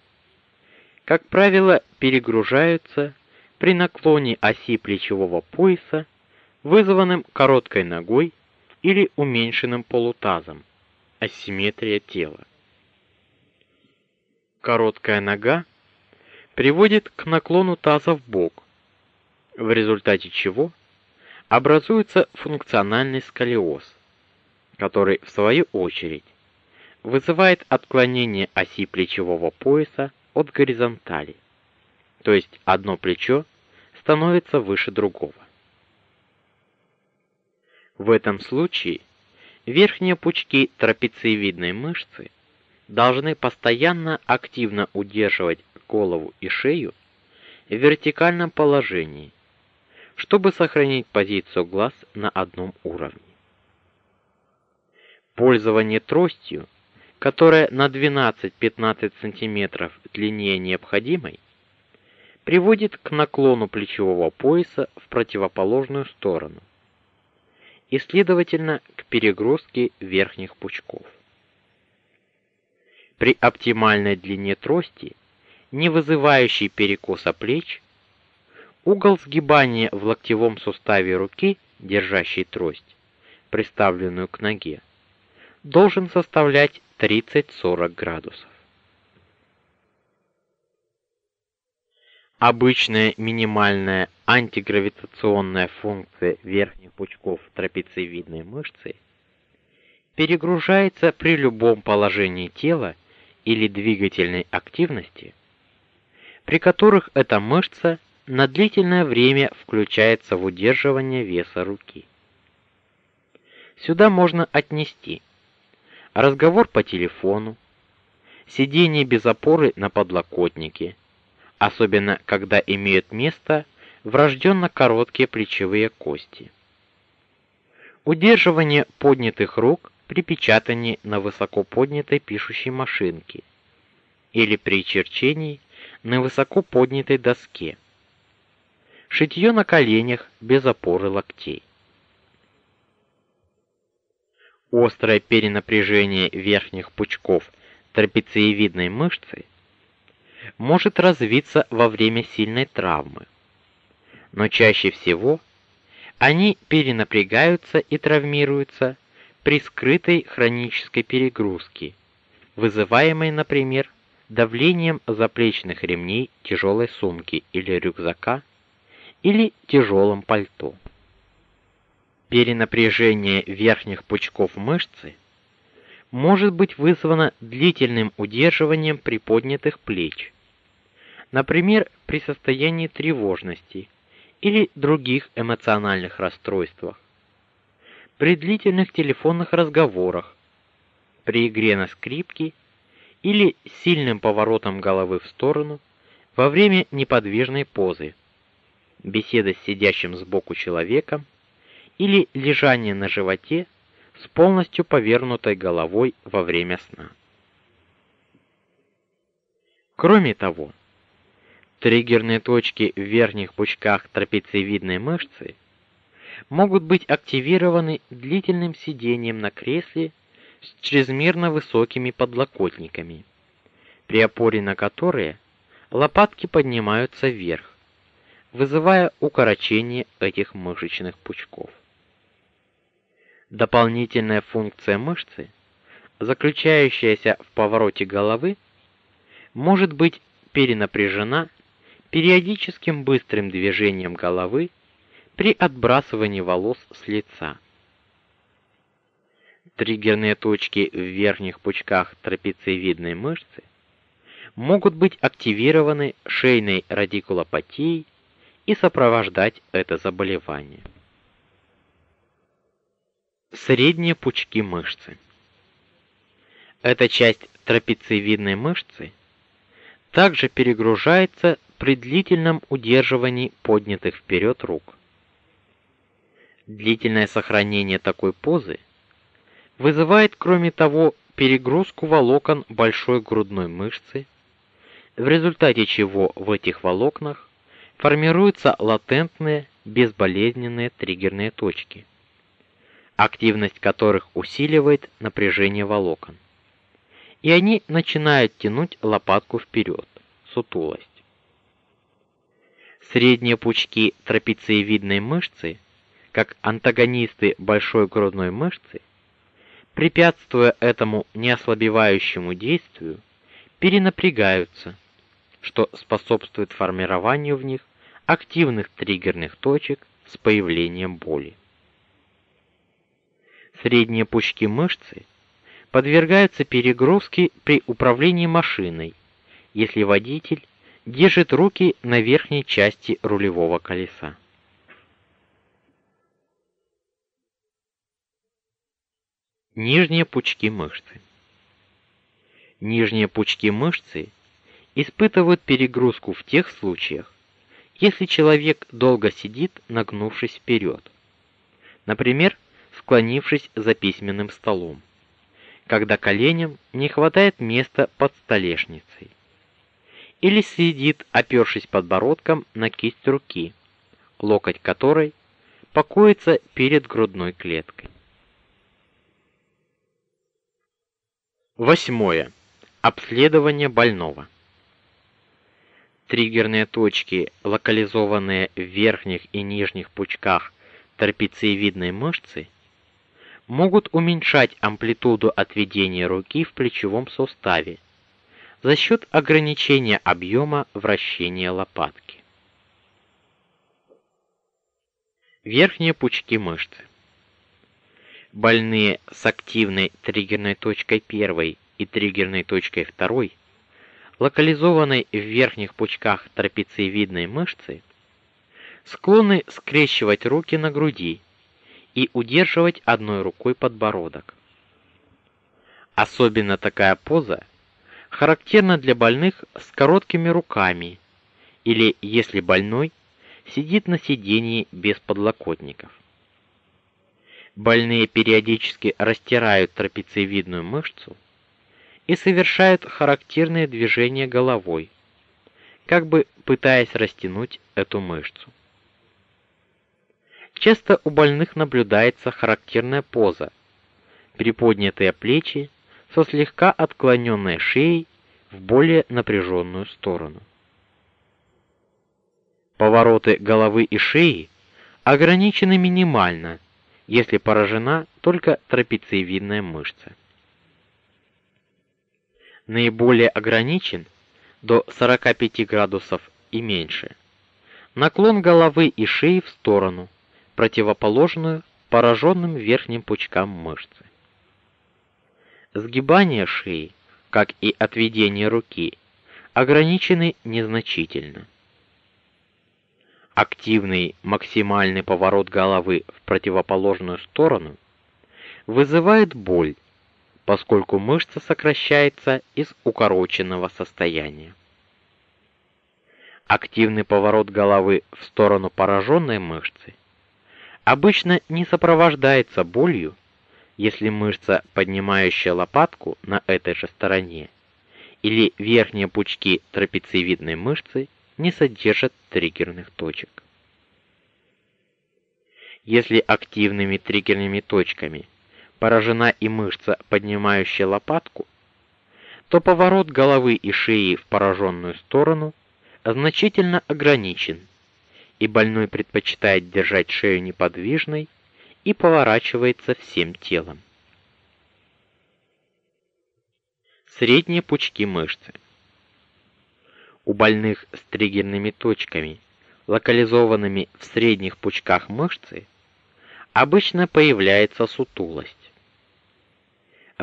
как правило, перегружаются при наклоне оси плечевого пояса, вызванным короткой ногой или уменьшенным полутазом. Асимметрия тела. Короткая нога приводит к наклону таза в бок, в результате чего образуется функциональный сколиоз который в свою очередь вызывает отклонение оси плечевого пояса от горизонтали. То есть одно плечо становится выше другого. В этом случае верхние пучки трапециевидной мышцы должны постоянно активно удерживать голову и шею в вертикальном положении, чтобы сохранить позицию глаз на одном уровне. Пользование тростью, которая на 12-15 см длиннее необходимой, приводит к наклону плечевого пояса в противоположную сторону и, следовательно, к перегрузке верхних пучков. При оптимальной длине трости, не вызывающей перекоса плеч, угол сгибания в локтевом суставе руки, держащей трость, приставленную к ноге, должен составлять 30-40 градусов. Обычная минимальная антигравитационная функция верхних пучков трапециевидной мышцы перегружается при любом положении тела или двигательной активности, при которых эта мышца на длительное время включается в удерживание веса руки. Сюда можно отнести разговор по телефону, сидение без опоры на подлокотнике, особенно когда имеют место врожденно короткие плечевые кости. Удерживание поднятых рук при печатании на высоко поднятой пишущей машинке или при черчении на высоко поднятой доске. Шитье на коленях без опоры локтей. Острое перенапряжение верхних пучков трапециевидной мышцы может развиться во время сильной травмы. Но чаще всего они перенапрягаются и травмируются при скрытой хронической перегрузке, вызываемой, например, давлением заплечных ремней тяжелой сумки или рюкзака или тяжелым пальто. Перенапряжение верхних пучков мышцы может быть вызвано длительным удерживанием приподнятых плеч. Например, при состоянии тревожности или других эмоциональных расстройствах. При длительных телефонных разговорах, при игре на скрипке или сильным поворотом головы в сторону во время неподвижной позы, беседы с сидящим сбоку человеком или лежание на животе с полностью повернутой головой во время сна. Кроме того, триггерные точки в верхних пучках трапециевидной мышцы могут быть активированы длительным сидением на кресле с чрезмерно высокими подлокотниками, при опоре на которые лопатки поднимаются вверх, вызывая укорочение этих мышечных пучков. Дополнительная функция мышцы, заключающаяся в повороте головы, может быть перенапряжена периодическим быстрым движением головы при отбрасывании волос с лица. Триггерные точки в верхних пучках трапециевидной мышцы могут быть активированы шейной радикулопатией и сопровождать это заболевание. Средние пучки мышцы. Эта часть трапециевидной мышцы также перегружается при длительном удерживании поднятых вперед рук. Длительное сохранение такой позы вызывает, кроме того, перегрузку волокон большой грудной мышцы, в результате чего в этих волокнах формируются латентные безболезненные триггерные точки, активность которых усиливает напряжение волокон. И они начинают тянуть лопатку вперед, сутулость. Средние пучки трапециевидной мышцы как антагонисты большой грудной мышцы, препятствуя этому неослабевающему действию, перенапрягаются, что способствует формированию в них активных триггерных точек с появлением боли. Средние пучки мышцы подвергаются перегрузке при управлении машиной, если водитель держит руки на верхней части рулевого колеса. Нижние пучки мышцы. Нижние пучки мышцы испытывают перегрузку в тех случаях, если человек долго сидит, нагнувшись вперед. Например, склонившись за письменным столом. когда коленям не хватает места под столешницей. Или сидит, опёршись подбородком на кисть руки, локоть которой покоится перед грудной клеткой. Восьмое. Обследование больного. Триггерные точки, локализованные в верхних и нижних пучках трапециевидной мышцы, могут уменьшать амплитуду отведения руки в плечевом суставе за счет ограничения объема вращения лопатки. Верхние пучки мышцы. Больные с активной триггерной точкой первой и триггерной точкой второй, локализованной в верхних пучках трапециевидной мышцы, склонны скрещивать руки на груди и удерживать одной рукой подбородок. Особенно такая поза характерна для больных с короткими руками или если больной сидит на сидении без подлокотников. Больные периодически растирают трапециевидную мышцу и совершают характерные движения головой, как бы пытаясь растянуть эту мышцу. Часто у больных наблюдается характерная поза: приподнятые плечи со слегка отклоненной шеей в более напряженную сторону. Повороты головы и шеи ограничены минимально, если поражена только трапециевидная мышца. Наиболее ограничен до 45 градусов и меньше. Наклон головы и шеи в сторону, противоположную пораженным верхним пучкам мышцы. Сгибание шеи, как и отведение руки, ограничены незначительно. Активный максимальный поворот головы в противоположную сторону вызывает боль, поскольку мышца сокращается из укороченного состояния. Активный поворот головы в сторону пораженной мышцы обычно не сопровождается болью, если мышца, поднимающая лопатку на этой же стороне, или верхние пучки трапециевидной мышцы не содержат триггерных точек. Если активными триггерными точками поражена и мышца, поднимающая лопатку, то поворот головы и шеи в пораженную сторону значительно ограничен, и больной предпочитает держать шею неподвижной и поворачивается всем телом. Средние пучки мышцы у больных с триггерными точками, локализованными в средних пучках мышцы, обычно появляется сутулость.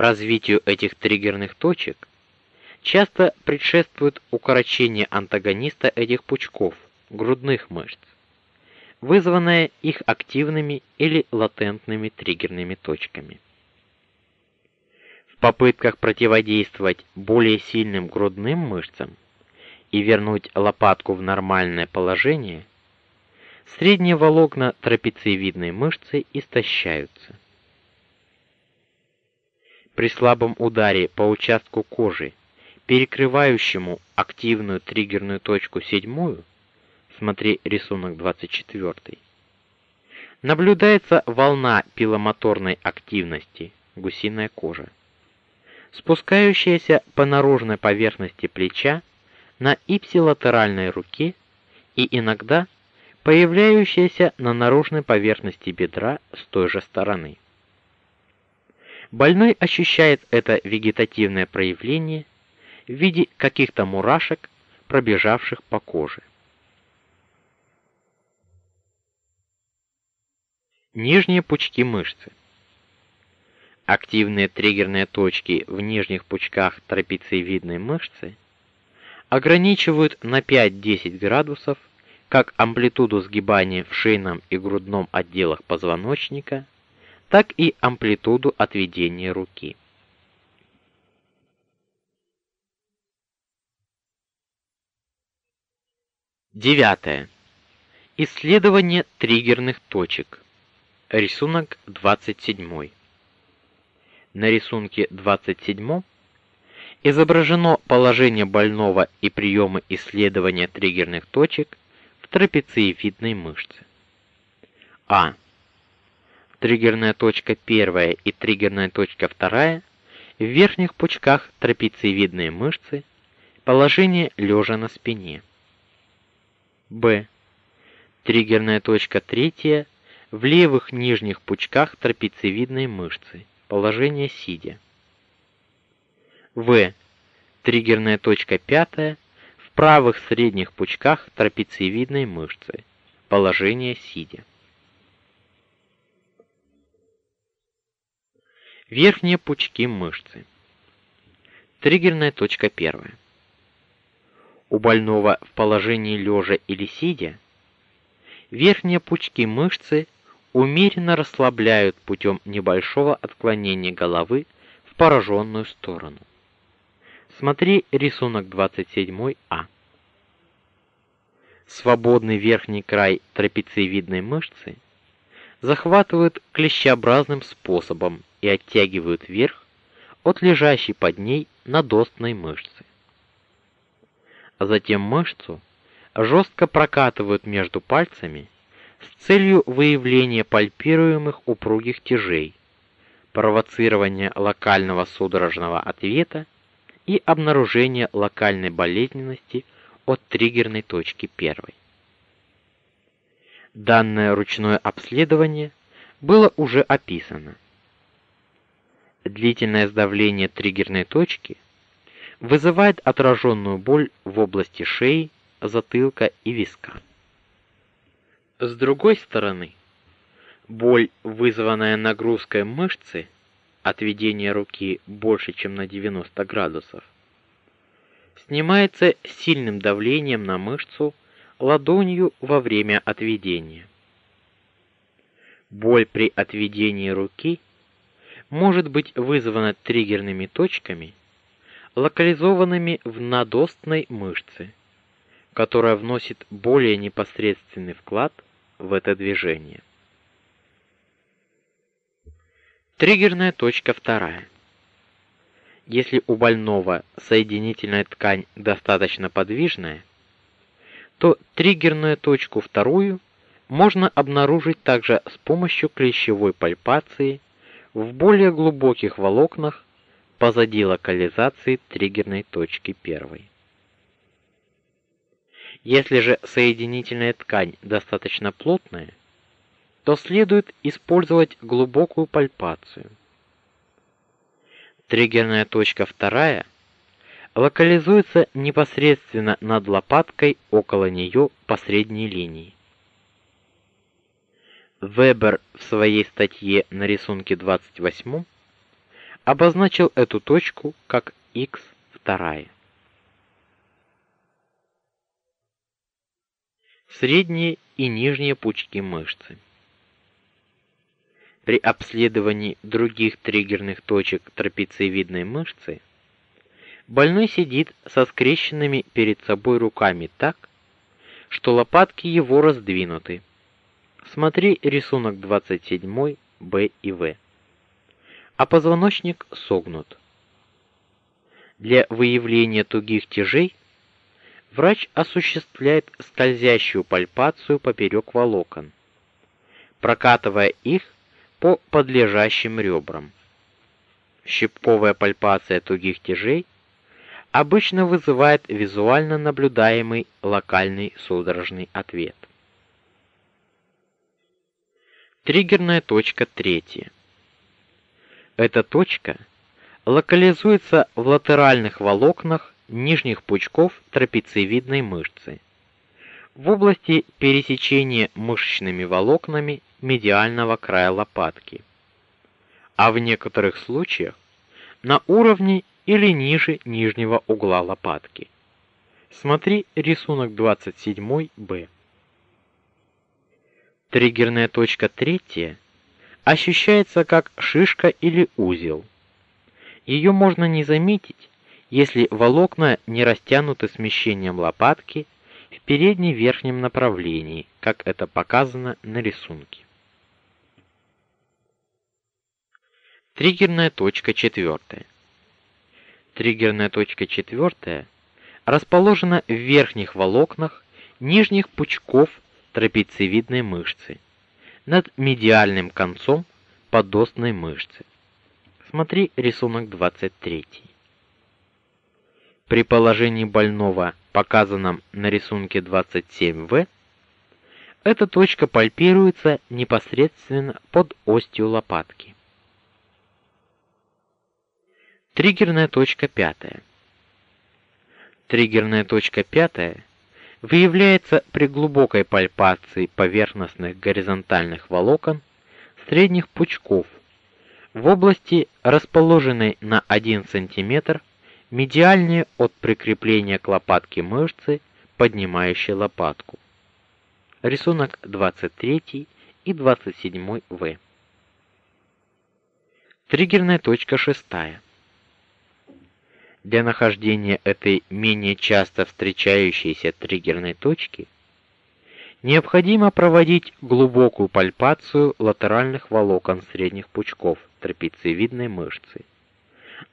Развитию этих триггерных точек часто предшествует укорочение антагониста этих пучков, грудных мышц, вызванное их активными или латентными триггерными точками. В попытках противодействовать более сильным грудным мышцам и вернуть лопатку в нормальное положение, средние волокна трапециевидной мышцы истощаются. При слабом ударе по участку кожи, перекрывающему активную триггерную точку седьмую, смотри рисунок 24, наблюдается волна пиломоторной активности, гусиная кожа, спускающаяся по наружной поверхности плеча на ипсилатеральной руке и иногда появляющаяся на наружной поверхности бедра с той же стороны. Больной ощущает это вегетативное проявление в виде каких-то мурашек, пробежавших по коже. Нижние пучки мышцы. Активные триггерные точки в нижних пучках трапециевидной мышцы ограничивают на 5-10 градусов как амплитуду сгибания в шейном и грудном отделах позвоночника, так и амплитуду отведения руки. Девятое. Исследование триггерных точек. Рисунок 27. На рисунке 27 изображено положение больного и приемы исследования триггерных точек в трапециевидной мышце. А. Триггерная точка первая и триггерная точка вторая в верхних пучках трапециевидной мышцы, положение лежа на спине. Б. Триггерная точка третья в левых нижних пучках трапециевидной мышцы, положение сидя. В. Триггерная точка пятая в правых средних пучках трапециевидной мышцы, положение сидя. Верхние пучки мышцы. Триггерная точка первая. У больного в положении лежа или сидя верхние пучки мышцы умеренно расслабляют путем небольшого отклонения головы в пораженную сторону. Смотри рисунок 27А. Свободный верхний край трапециевидной мышцы захватывают клещеобразным способом и оттягивают вверх от лежащей под ней надостной мышцы. А затем мышцу жестко прокатывают между пальцами с целью выявления пальпируемых упругих тяжей, провоцирования локального судорожного ответа и обнаружения локальной болезненности от триггерной точки первой. Данное ручное обследование было уже описано. Длительное сдавление триггерной точки вызывает отраженную боль в области шеи, затылка и виска. С другой стороны, боль, вызванная нагрузкой мышцы, отведение руки больше, чем на 90 градусов, снимается сильным давлением на мышцу ладонью во время отведения. Боль при отведении руки может быть вызвана триггерными точками, локализованными в надостной мышце, которая вносит более непосредственный вклад в это движение. Триггерная точка вторая. Если у больного соединительная ткань достаточно подвижная, то триггерную точку вторую можно обнаружить также с помощью клещевой пальпации в более глубоких волокнах позади локализации триггерной точки первой. Если же соединительная ткань достаточно плотная, то следует использовать глубокую пальпацию. Триггерная точка вторая локализуется непосредственно над лопаткой около нее по средней линии. Вебер в своей статье на рисунке 28 обозначил эту точку как x2. Средние и нижние пучки мышцы. При обследовании других триггерных точек трапециевидной мышцы Больной сидит со скрещенными перед собой руками так, что лопатки его раздвинуты. Смотри рисунок 27 Б и В. А позвоночник согнут. Для выявления тугих тяжей врач осуществляет скользящую пальпацию поперек волокон, прокатывая их по подлежащим ребрам. Щипковая пальпация тугих тяжей обычно вызывает визуально наблюдаемый локальный судорожный ответ. Триггерная точка третья. Эта точка локализуется в латеральных волокнах нижних пучков трапециевидной мышцы в области пересечения мышечными волокнами медиального края лопатки, а в некоторых случаях на уровне или ниже нижнего угла лопатки. Смотри рисунок 27-Б. Триггерная точка третья ощущается как шишка или узел. Ее можно не заметить, если волокна не растянуты смещением лопатки в переднем верхнем направлении, как это показано на рисунке. Триггерная точка четвертая. Триггерная точка четвертая расположена в верхних волокнах нижних пучков трапециевидной мышцы над медиальным концом подостной мышцы. Смотри рисунок 23. При положении больного, показанном на рисунке 27В, эта точка пальпируется непосредственно под остью лопатки. Триггерная точка пятая. Триггерная точка пятая выявляется при глубокой пальпации поверхностных горизонтальных волокон средних пучков в области, расположенной на 1 см медиальнее от прикрепления к лопатке мышцы, поднимающей лопатку. Рисунок 23 и 27 В. Триггерная точка шестая. Для нахождения этой менее часто встречающейся триггерной точки необходимо проводить глубокую пальпацию латеральных волокон средних пучков трапециевидной мышцы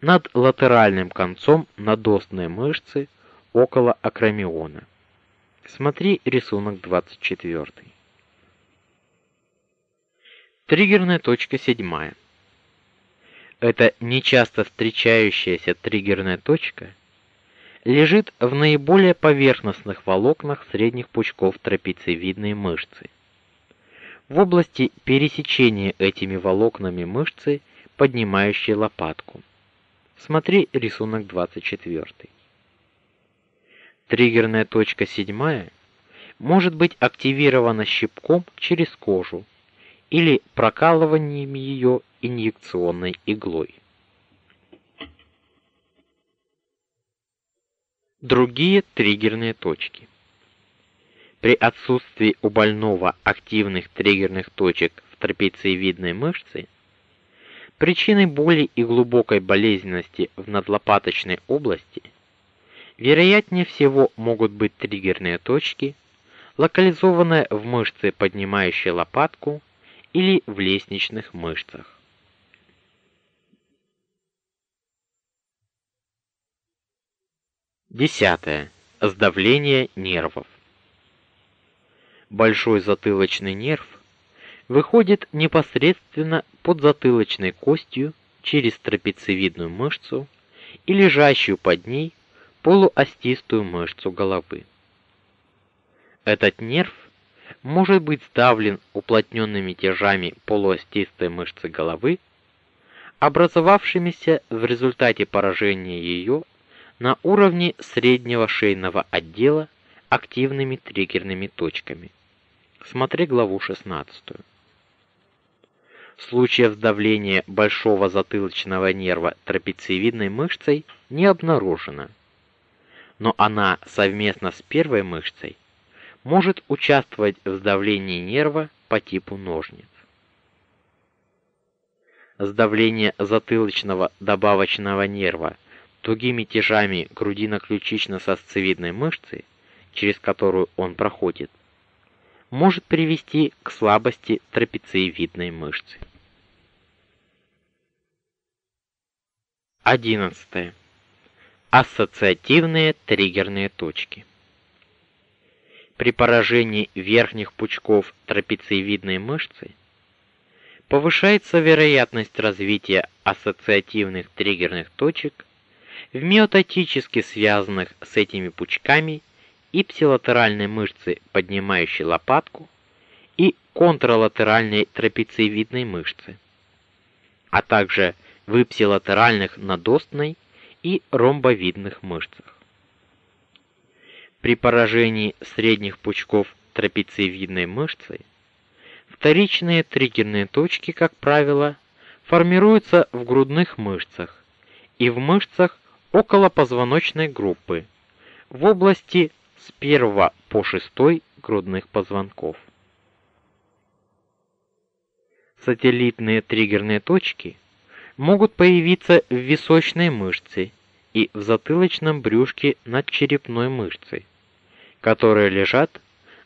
над латеральным концом надостной мышцы около акромиона. Смотри рисунок 24. Триггерная точка седьмая. Эта нечасто встречающаяся триггерная точка лежит в наиболее поверхностных волокнах средних пучков трапециевидной мышцы. В области пересечения этими волокнами мышцы, поднимающей лопатку. Смотри рисунок 24. Триггерная точка седьмая может быть активирована щипком через кожу или прокалыванием ее инъекционной иглой. Другие триггерные точки. При отсутствии у больного активных триггерных точек в трапециевидной мышце причиной боли и глубокой болезненности в надлопаточной области вероятнее всего могут быть триггерные точки, локализованные в мышце, поднимающей лопатку, или в лестничных мышцах. Десятое. Сдавление нервов. Большой затылочный нерв выходит непосредственно под затылочной костью через трапециевидную мышцу и лежащую под ней полуостистую мышцу головы. Этот нерв может быть сдавлен уплотненными тяжами полуостистой мышцы головы, образовавшимися в результате поражения ее на уровне среднего шейного отдела активными триггерными точками. Смотри главу 16. Случаев сдавления большого затылочного нерва трапециевидной мышцей не обнаружено. Но она совместно с первой мышцей может участвовать в сдавлении нерва по типу ножниц. Сдавление затылочного добавочного нерва тугими тяжами грудино-ключично-сосцевидной мышцы, через которую он проходит, может привести к слабости трапециевидной мышцы. 11. Ассоциативные триггерные точки. При поражении верхних пучков трапециевидной мышцы повышается вероятность развития ассоциативных триггерных точек в миотатически связанных с этими пучками ипсилатеральной мышцы, поднимающей лопатку, и контралатеральной трапециевидной мышцы, а также в ипсилатеральных надостной и ромбовидных мышцах. При поражении средних пучков трапециевидной мышцы вторичные триггерные точки, как правило, формируются в грудных мышцах и в мышцах около позвоночной группы в области с 1 по 6 грудных позвонков. Сателлитные триггерные точки могут появиться в височной мышце и в затылочном брюшке над черепной мышцей, которые лежат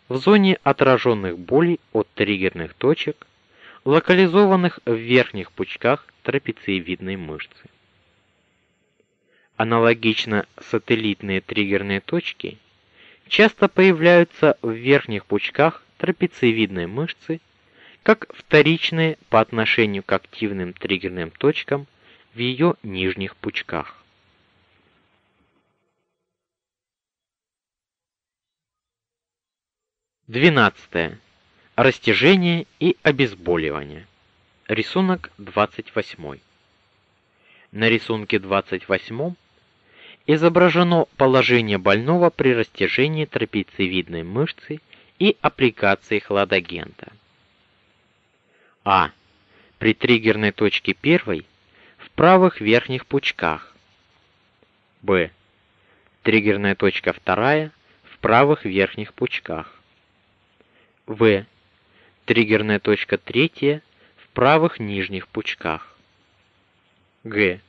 в зоне отраженных болей от триггерных точек, локализованных в верхних пучках трапециевидной мышцы. Аналогично сателлитные триггерные точки часто появляются в верхних пучках трапециевидной мышцы как вторичные по отношению к активным триггерным точкам в ее нижних пучках. Двенадцатое. Растяжение и обезболивание. Рисунок 28. На рисунке 28 изображено положение больного при растяжении трапециевидной мышцы и аппликации хладагента. А. При триггерной точке первой в правых верхних пучках. Б. Триггерная точка вторая в правых верхних пучках. В. Триггерная точка третья в правых нижних пучках. Г.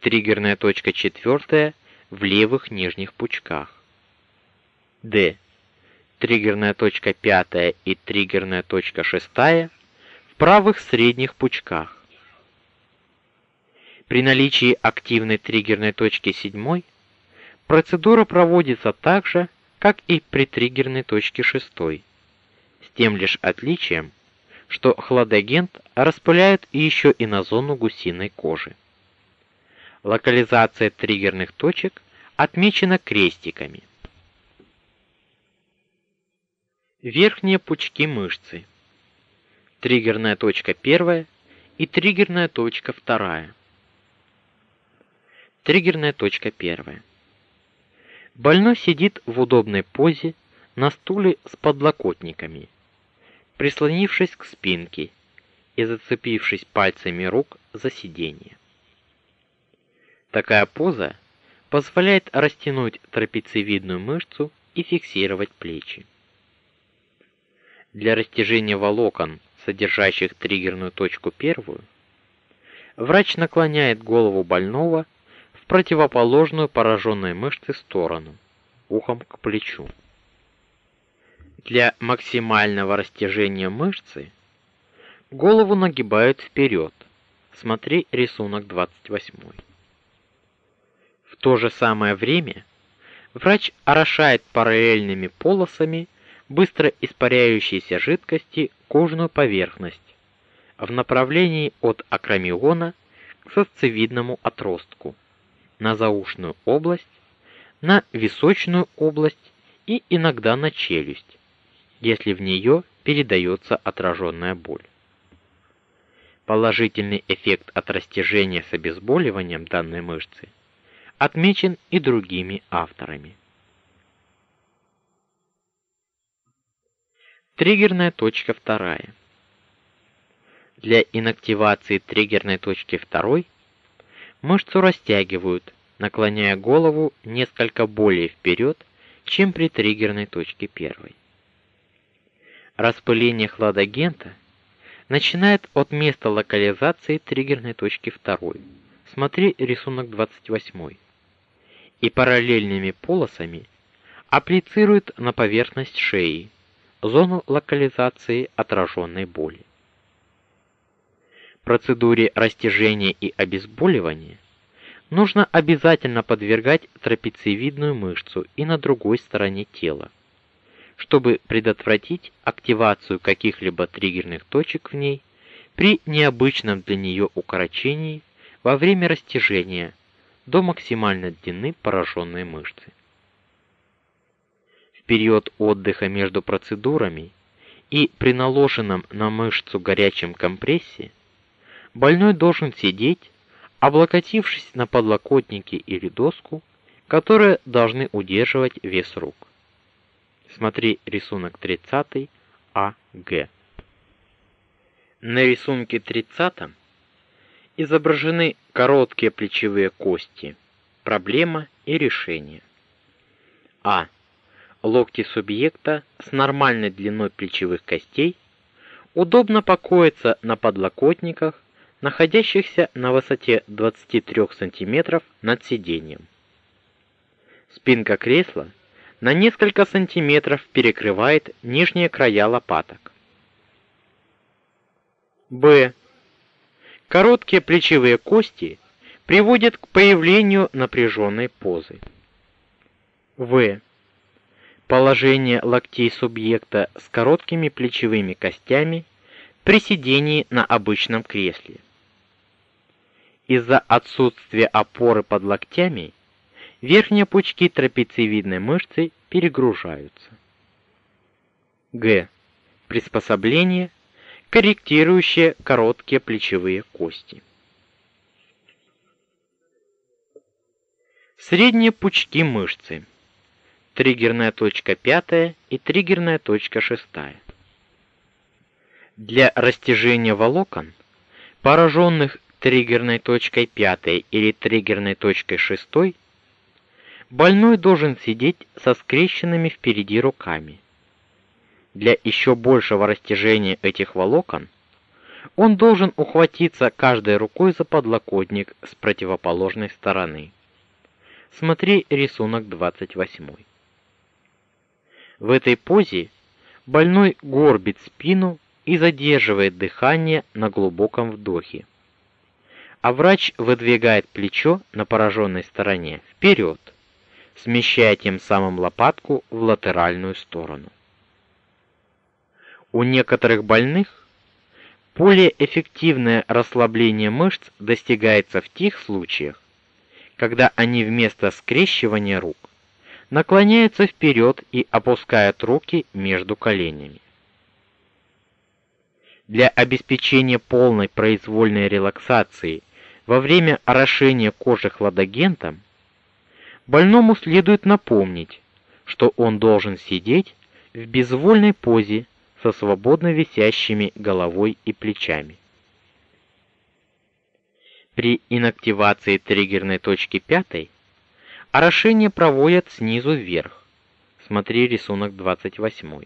Триггерная точка четвертая в левых нижних пучках. Д. Триггерная точка пятая и триггерная точка шестая в правых средних пучках. При наличии активной триггерной точки седьмой процедура проводится так же, как и при триггерной точке шестой тем лишь отличием, что хладагент распыляют еще и на зону гусиной кожи. Локализация триггерных точек отмечена крестиками. Верхние пучки мышцы. Триггерная точка первая и триггерная точка вторая. Триггерная точка первая. Больной сидит в удобной позе на стуле с подлокотниками прислонившись к спинке и зацепившись пальцами рук за сиденье. Такая поза позволяет растянуть трапециевидную мышцу и фиксировать плечи. Для растяжения волокон, содержащих триггерную точку первую, врач наклоняет голову больного в противоположную пораженной мышце сторону, ухом к плечу. Для максимального растяжения мышцы голову нагибают вперед. Смотри рисунок 28. В то же самое время врач орошает параллельными полосами быстро испаряющейся жидкости кожную поверхность в направлении от акромиона к сосцевидному отростку, на заушную область, на височную область и иногда на челюсть если в нее передается отраженная боль. Положительный эффект от растяжения с обезболиванием данной мышцы отмечен и другими авторами. Триггерная точка вторая. Для инактивации триггерной точки второй мышцу растягивают, наклоняя голову несколько более вперед, чем при триггерной точке первой. Распыление хладагента начинает от места локализации триггерной точки 2. Смотри рисунок 28. И параллельными полосами апплицирует на поверхность шеи, зону локализации отраженной боли. Процедуре растяжения и обезболивания нужно обязательно подвергать трапециевидную мышцу и на другой стороне тела чтобы предотвратить активацию каких-либо триггерных точек в ней при необычном для нее укорочении во время растяжения до максимальной длины пораженной мышцы. В период отдыха между процедурами и при наложенном на мышцу горячем компрессе больной должен сидеть, облокотившись на подлокотники или доску, которые должны удерживать вес рук. Смотри рисунок 30 АГ. На рисунке 30 изображены короткие плечевые кости. Проблема и решение. А. Локти субъекта с нормальной длиной плечевых костей удобно покоятся на подлокотниках, находящихся на высоте 23 см над сиденьем. Спинка кресла на несколько сантиметров перекрывает нижние края лопаток. Б. Короткие плечевые кости приводят к появлению напряженной позы. В. Положение локтей субъекта с короткими плечевыми костями при сидении на обычном кресле. Из-за отсутствия опоры под локтями верхние пучки трапециевидной мышцы перегружаются. Г. Приспособление, корректирующее короткие плечевые кости. Средние пучки мышцы триггерная точка 5 и триггерная точка 6. Для растяжения волокон, пораженных триггерной точкой 5 или триггерной точкой 6, больной должен сидеть со скрещенными впереди руками. Для еще большего растяжения этих волокон он должен ухватиться каждой рукой за подлокотник с противоположной стороны. Смотри рисунок 28. В этой позе больной горбит спину и задерживает дыхание на глубоком вдохе. А врач выдвигает плечо на пораженной стороне вперед, смещая тем самым лопатку в латеральную сторону. У некоторых больных более эффективное расслабление мышц достигается в тех случаях, когда они вместо скрещивания рук наклоняется вперед и опускает руки между коленями. Для обеспечения полной произвольной релаксации во время орошения кожи хладагентом больному следует напомнить, что он должен сидеть в безвольной позе со свободно висящими головой и плечами. При инактивации триггерной точки пятой Орошение проводят снизу вверх. Смотри рисунок 28.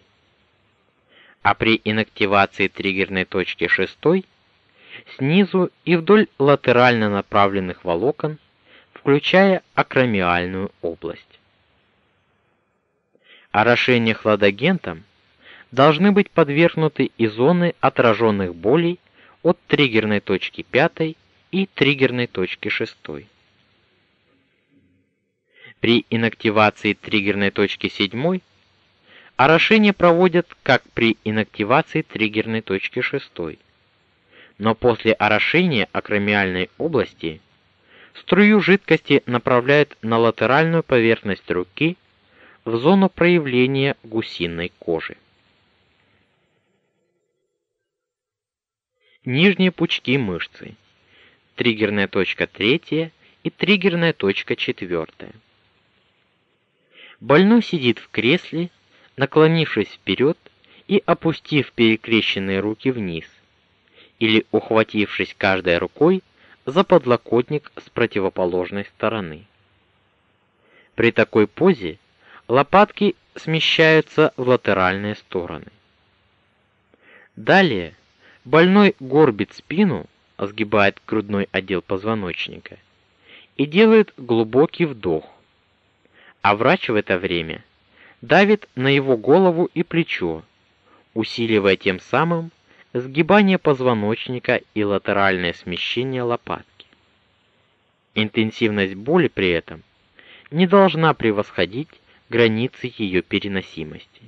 А при инактивации триггерной точки 6 снизу и вдоль латерально направленных волокон, включая акромиальную область. Орошение хладагентом должны быть подвергнуты и зоны отраженных болей от триггерной точки 5 и триггерной точки 6. При инактивации триггерной точки 7 орошение проводят как при инактивации триггерной точки 6. Но после орошения акромиальной области струю жидкости направляют на латеральную поверхность руки в зону проявления гусиной кожи. Нижние пучки мышцы. Триггерная точка 3 и триггерная точка 4. Больной сидит в кресле, наклонившись вперед и опустив перекрещенные руки вниз, или ухватившись каждой рукой за подлокотник с противоположной стороны. При такой позе лопатки смещаются в латеральные стороны. Далее больной горбит спину, сгибает грудной отдел позвоночника и делает глубокий вдох а врач в это время давит на его голову и плечо, усиливая тем самым сгибание позвоночника и латеральное смещение лопатки. Интенсивность боли при этом не должна превосходить границы ее переносимости.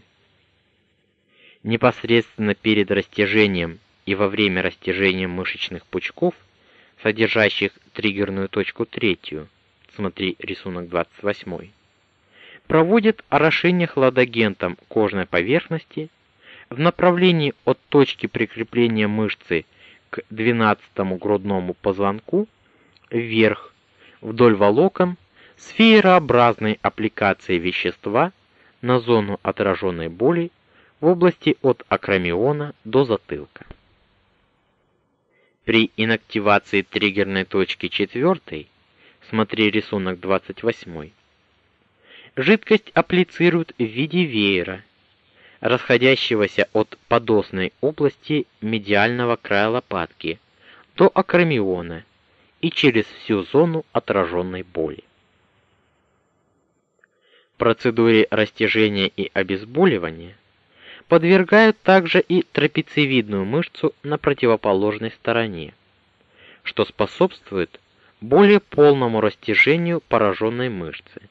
Непосредственно перед растяжением и во время растяжения мышечных пучков, содержащих триггерную точку третью, смотри рисунок 28 проводит орошение хладагентом кожной поверхности в направлении от точки прикрепления мышцы к 12-му грудному позвонку вверх вдоль волокон сферообразной аппликацией вещества на зону отраженной боли в области от акромиона до затылка. При инактивации триггерной точки 4, смотри рисунок 28, Жидкость апплицируют в виде веера, расходящегося от подосной области медиального края лопатки до акромиона и через всю зону отраженной боли. В процедуре растяжения и обезболивания подвергают также и трапециевидную мышцу на противоположной стороне, что способствует более полному растяжению пораженной мышцы,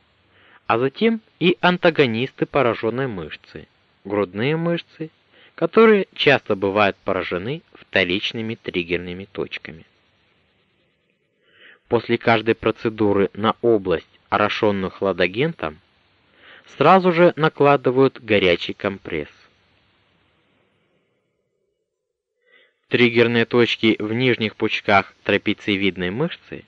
а затем и антагонисты пораженной мышцы, грудные мышцы, которые часто бывают поражены вторичными триггерными точками. После каждой процедуры на область, орошенную хладагентом, сразу же накладывают горячий компресс. Триггерные точки в нижних пучках трапециевидной мышцы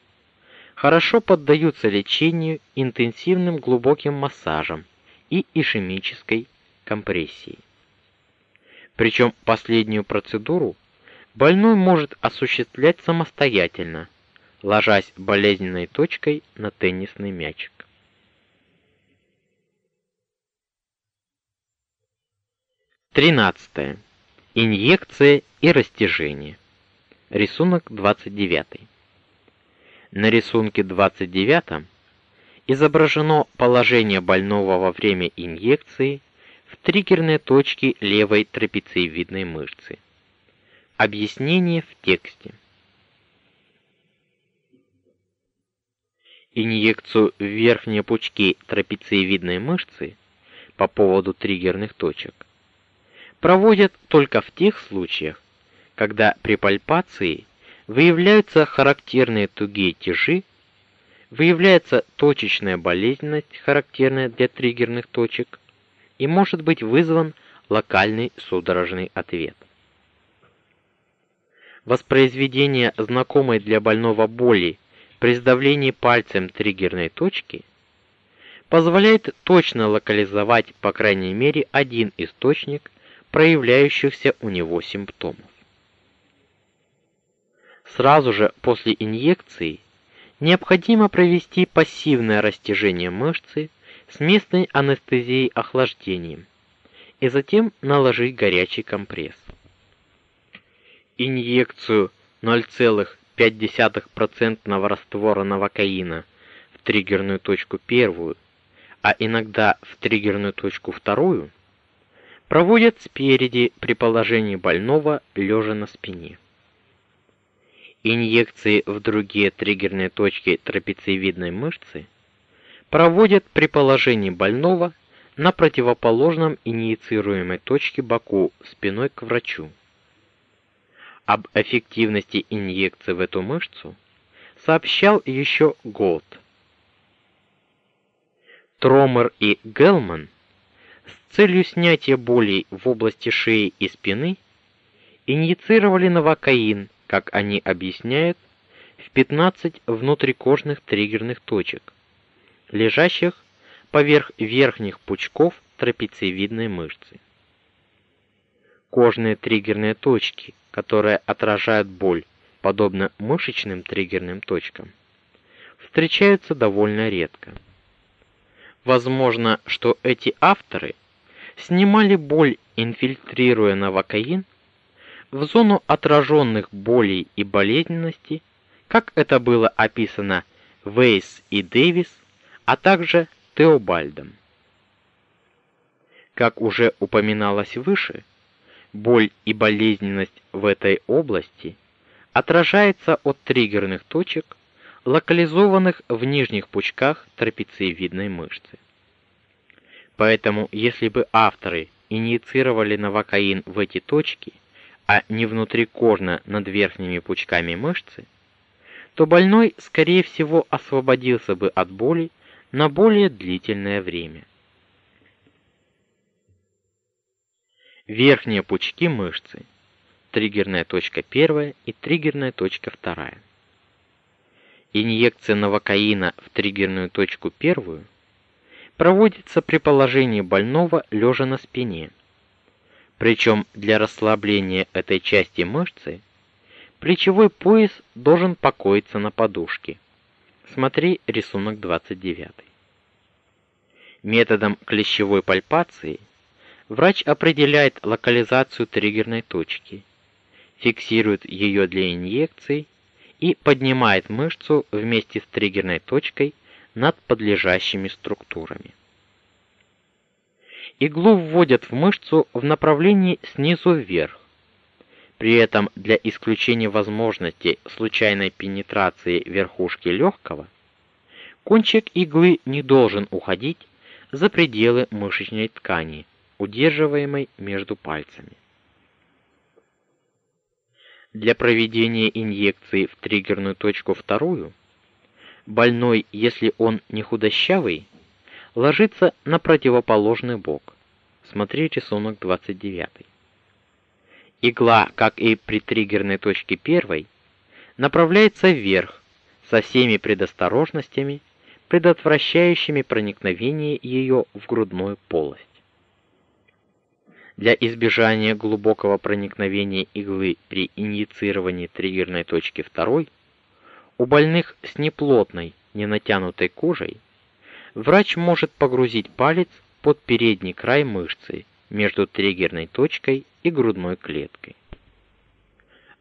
хорошо поддаются лечению интенсивным глубоким массажем и ишемической компрессией. Причем последнюю процедуру больной может осуществлять самостоятельно, ложась болезненной точкой на теннисный мячик. Тринадцатое. Инъекция и растяжение. Рисунок 29. На рисунке 29 изображено положение больного во время инъекции в триггерной точке левой трапециевидной мышцы. Объяснение в тексте. Инъекцию в верхние пучки трапециевидной мышцы по поводу триггерных точек проводят только в тех случаях, когда при пальпации выявляются характерные тугие тяжи, выявляется точечная болезненность, характерная для триггерных точек, и может быть вызван локальный судорожный ответ. Воспроизведение знакомой для больного боли при сдавлении пальцем триггерной точки позволяет точно локализовать по крайней мере один источник проявляющихся у него симптомов. Сразу же после инъекции необходимо провести пассивное растяжение мышцы с местной анестезией охлаждением и затем наложить горячий компресс. Инъекцию 0,5% раствора новокаина в триггерную точку первую, а иногда в триггерную точку вторую проводят спереди при положении больного лежа на спине. Инъекции в другие триггерные точки трапециевидной мышцы проводят при положении больного на противоположном инициируемой точке боку спиной к врачу. Об эффективности инъекции в эту мышцу сообщал еще Голд. Тромер и Гелман с целью снятия болей в области шеи и спины инициировали новокаин как они объясняют, в 15 внутрикожных триггерных точек, лежащих поверх верхних пучков трапециевидной мышцы. Кожные триггерные точки, которые отражают боль, подобно мышечным триггерным точкам, встречаются довольно редко. Возможно, что эти авторы снимали боль, инфильтрируя новокаин в зону отраженных болей и болезненности, как это было описано Вейс и Дэвис, а также Теобальдом. Как уже упоминалось выше, боль и болезненность в этой области отражается от триггерных точек, локализованных в нижних пучках трапециевидной мышцы. Поэтому, если бы авторы инициировали новокаин в эти точки – а не внутрикожно над верхними пучками мышцы, то больной, скорее всего, освободился бы от боли на более длительное время. Верхние пучки мышцы. Триггерная точка первая и триггерная точка вторая. Инъекция новокаина в триггерную точку первую проводится при положении больного лежа на спине причем для расслабления этой части мышцы плечевой пояс должен покоиться на подушке. Смотри рисунок 29. Методом клещевой пальпации врач определяет локализацию триггерной точки, фиксирует ее для инъекций и поднимает мышцу вместе с триггерной точкой над подлежащими структурами. Иглу вводят в мышцу в направлении снизу вверх. При этом для исключения возможности случайной пенетрации верхушки легкого кончик иглы не должен уходить за пределы мышечной ткани, удерживаемой между пальцами. Для проведения инъекции в триггерную точку вторую больной, если он не худощавый, ложится на противоположный бок. Смотри рисунок 29. Игла, как и при триггерной точке первой, направляется вверх со всеми предосторожностями, предотвращающими проникновение ее в грудную полость. Для избежания глубокого проникновения иглы при инъецировании триггерной точки второй у больных с неплотной, не натянутой кожей врач может погрузить палец под передний край мышцы между триггерной точкой и грудной клеткой.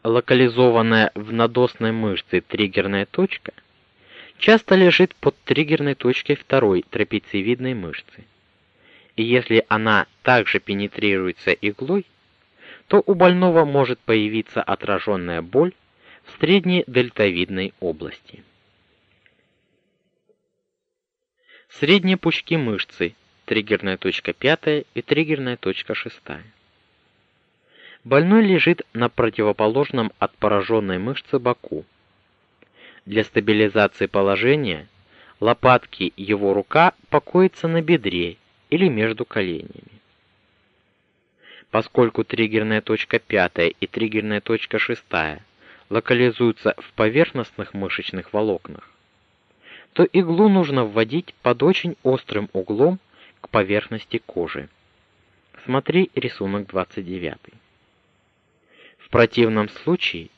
Локализованная в надосной мышце триггерная точка часто лежит под триггерной точкой второй трапециевидной мышцы и если она также пенетрируется иглой, то у больного может появиться отраженная боль в средней дельтовидной области. Средние пучки мышцы, триггерная точка 5 и триггерная точка 6. Больной лежит на противоположном от пораженной мышцы боку. Для стабилизации положения лопатки его рука покоится на бедре или между коленями. Поскольку триггерная точка 5 и триггерная точка 6 локализуются в поверхностных мышечных волокнах, то иглу нужно вводить под очень острым углом к поверхности кожи. Смотри рисунок 29. В противном случае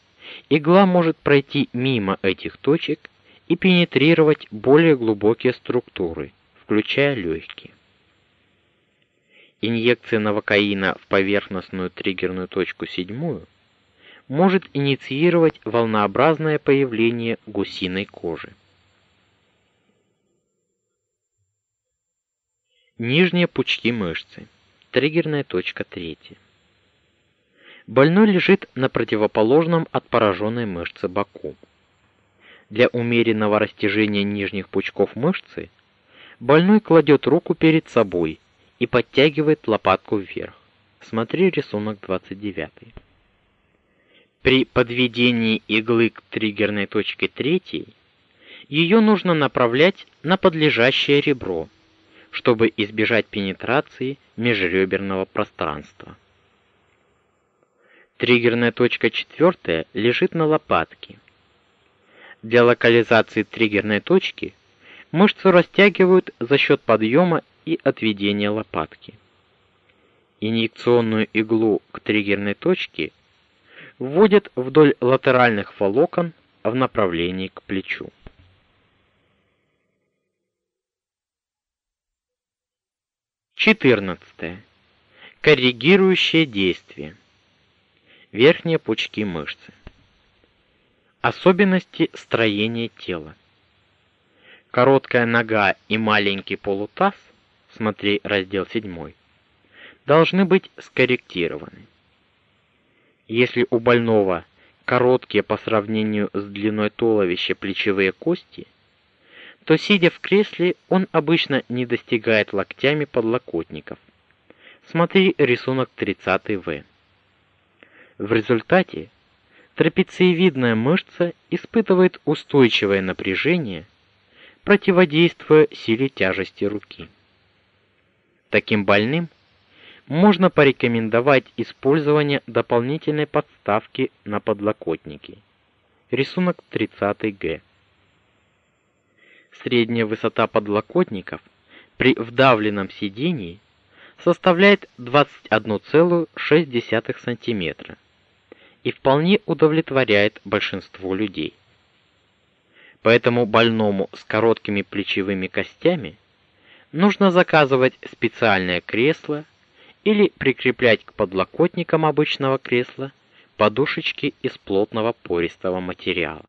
игла может пройти мимо этих точек и пенетрировать более глубокие структуры, включая легкие. Инъекция новокаина в поверхностную триггерную точку седьмую может инициировать волнообразное появление гусиной кожи. Нижние пучки мышцы. Триггерная точка третья. Больной лежит на противоположном от пораженной мышцы боку. Для умеренного растяжения нижних пучков мышцы больной кладет руку перед собой и подтягивает лопатку вверх. Смотри рисунок 29. При подведении иглы к триггерной точке третьей ее нужно направлять на подлежащее ребро, чтобы избежать пенетрации межреберного пространства. Триггерная точка четвертая лежит на лопатке. Для локализации триггерной точки мышцу растягивают за счет подъема и отведения лопатки. Инъекционную иглу к триггерной точке вводят вдоль латеральных волокон в направлении к плечу. Четырнадцатое. Коррегирующее действие. Верхние пучки мышцы. Особенности строения тела. Короткая нога и маленький полутаз смотри раздел 7, должны быть скорректированы. Если у больного короткие по сравнению с длиной туловища плечевые кости, то сидя в кресле, он обычно не достигает локтями подлокотников. Смотри рисунок 30В. В результате трапециевидная мышца испытывает устойчивое напряжение, противодействуя силе тяжести руки. Таким больным можно порекомендовать использование дополнительной подставки на подлокотники. Рисунок 30Г. Средняя высота подлокотников при вдавленном сидении составляет 21,6 см и вполне удовлетворяет большинство людей. Поэтому больному с короткими плечевыми костями – нужно заказывать специальное кресло или прикреплять к подлокотникам обычного кресла подушечки из плотного пористого материала.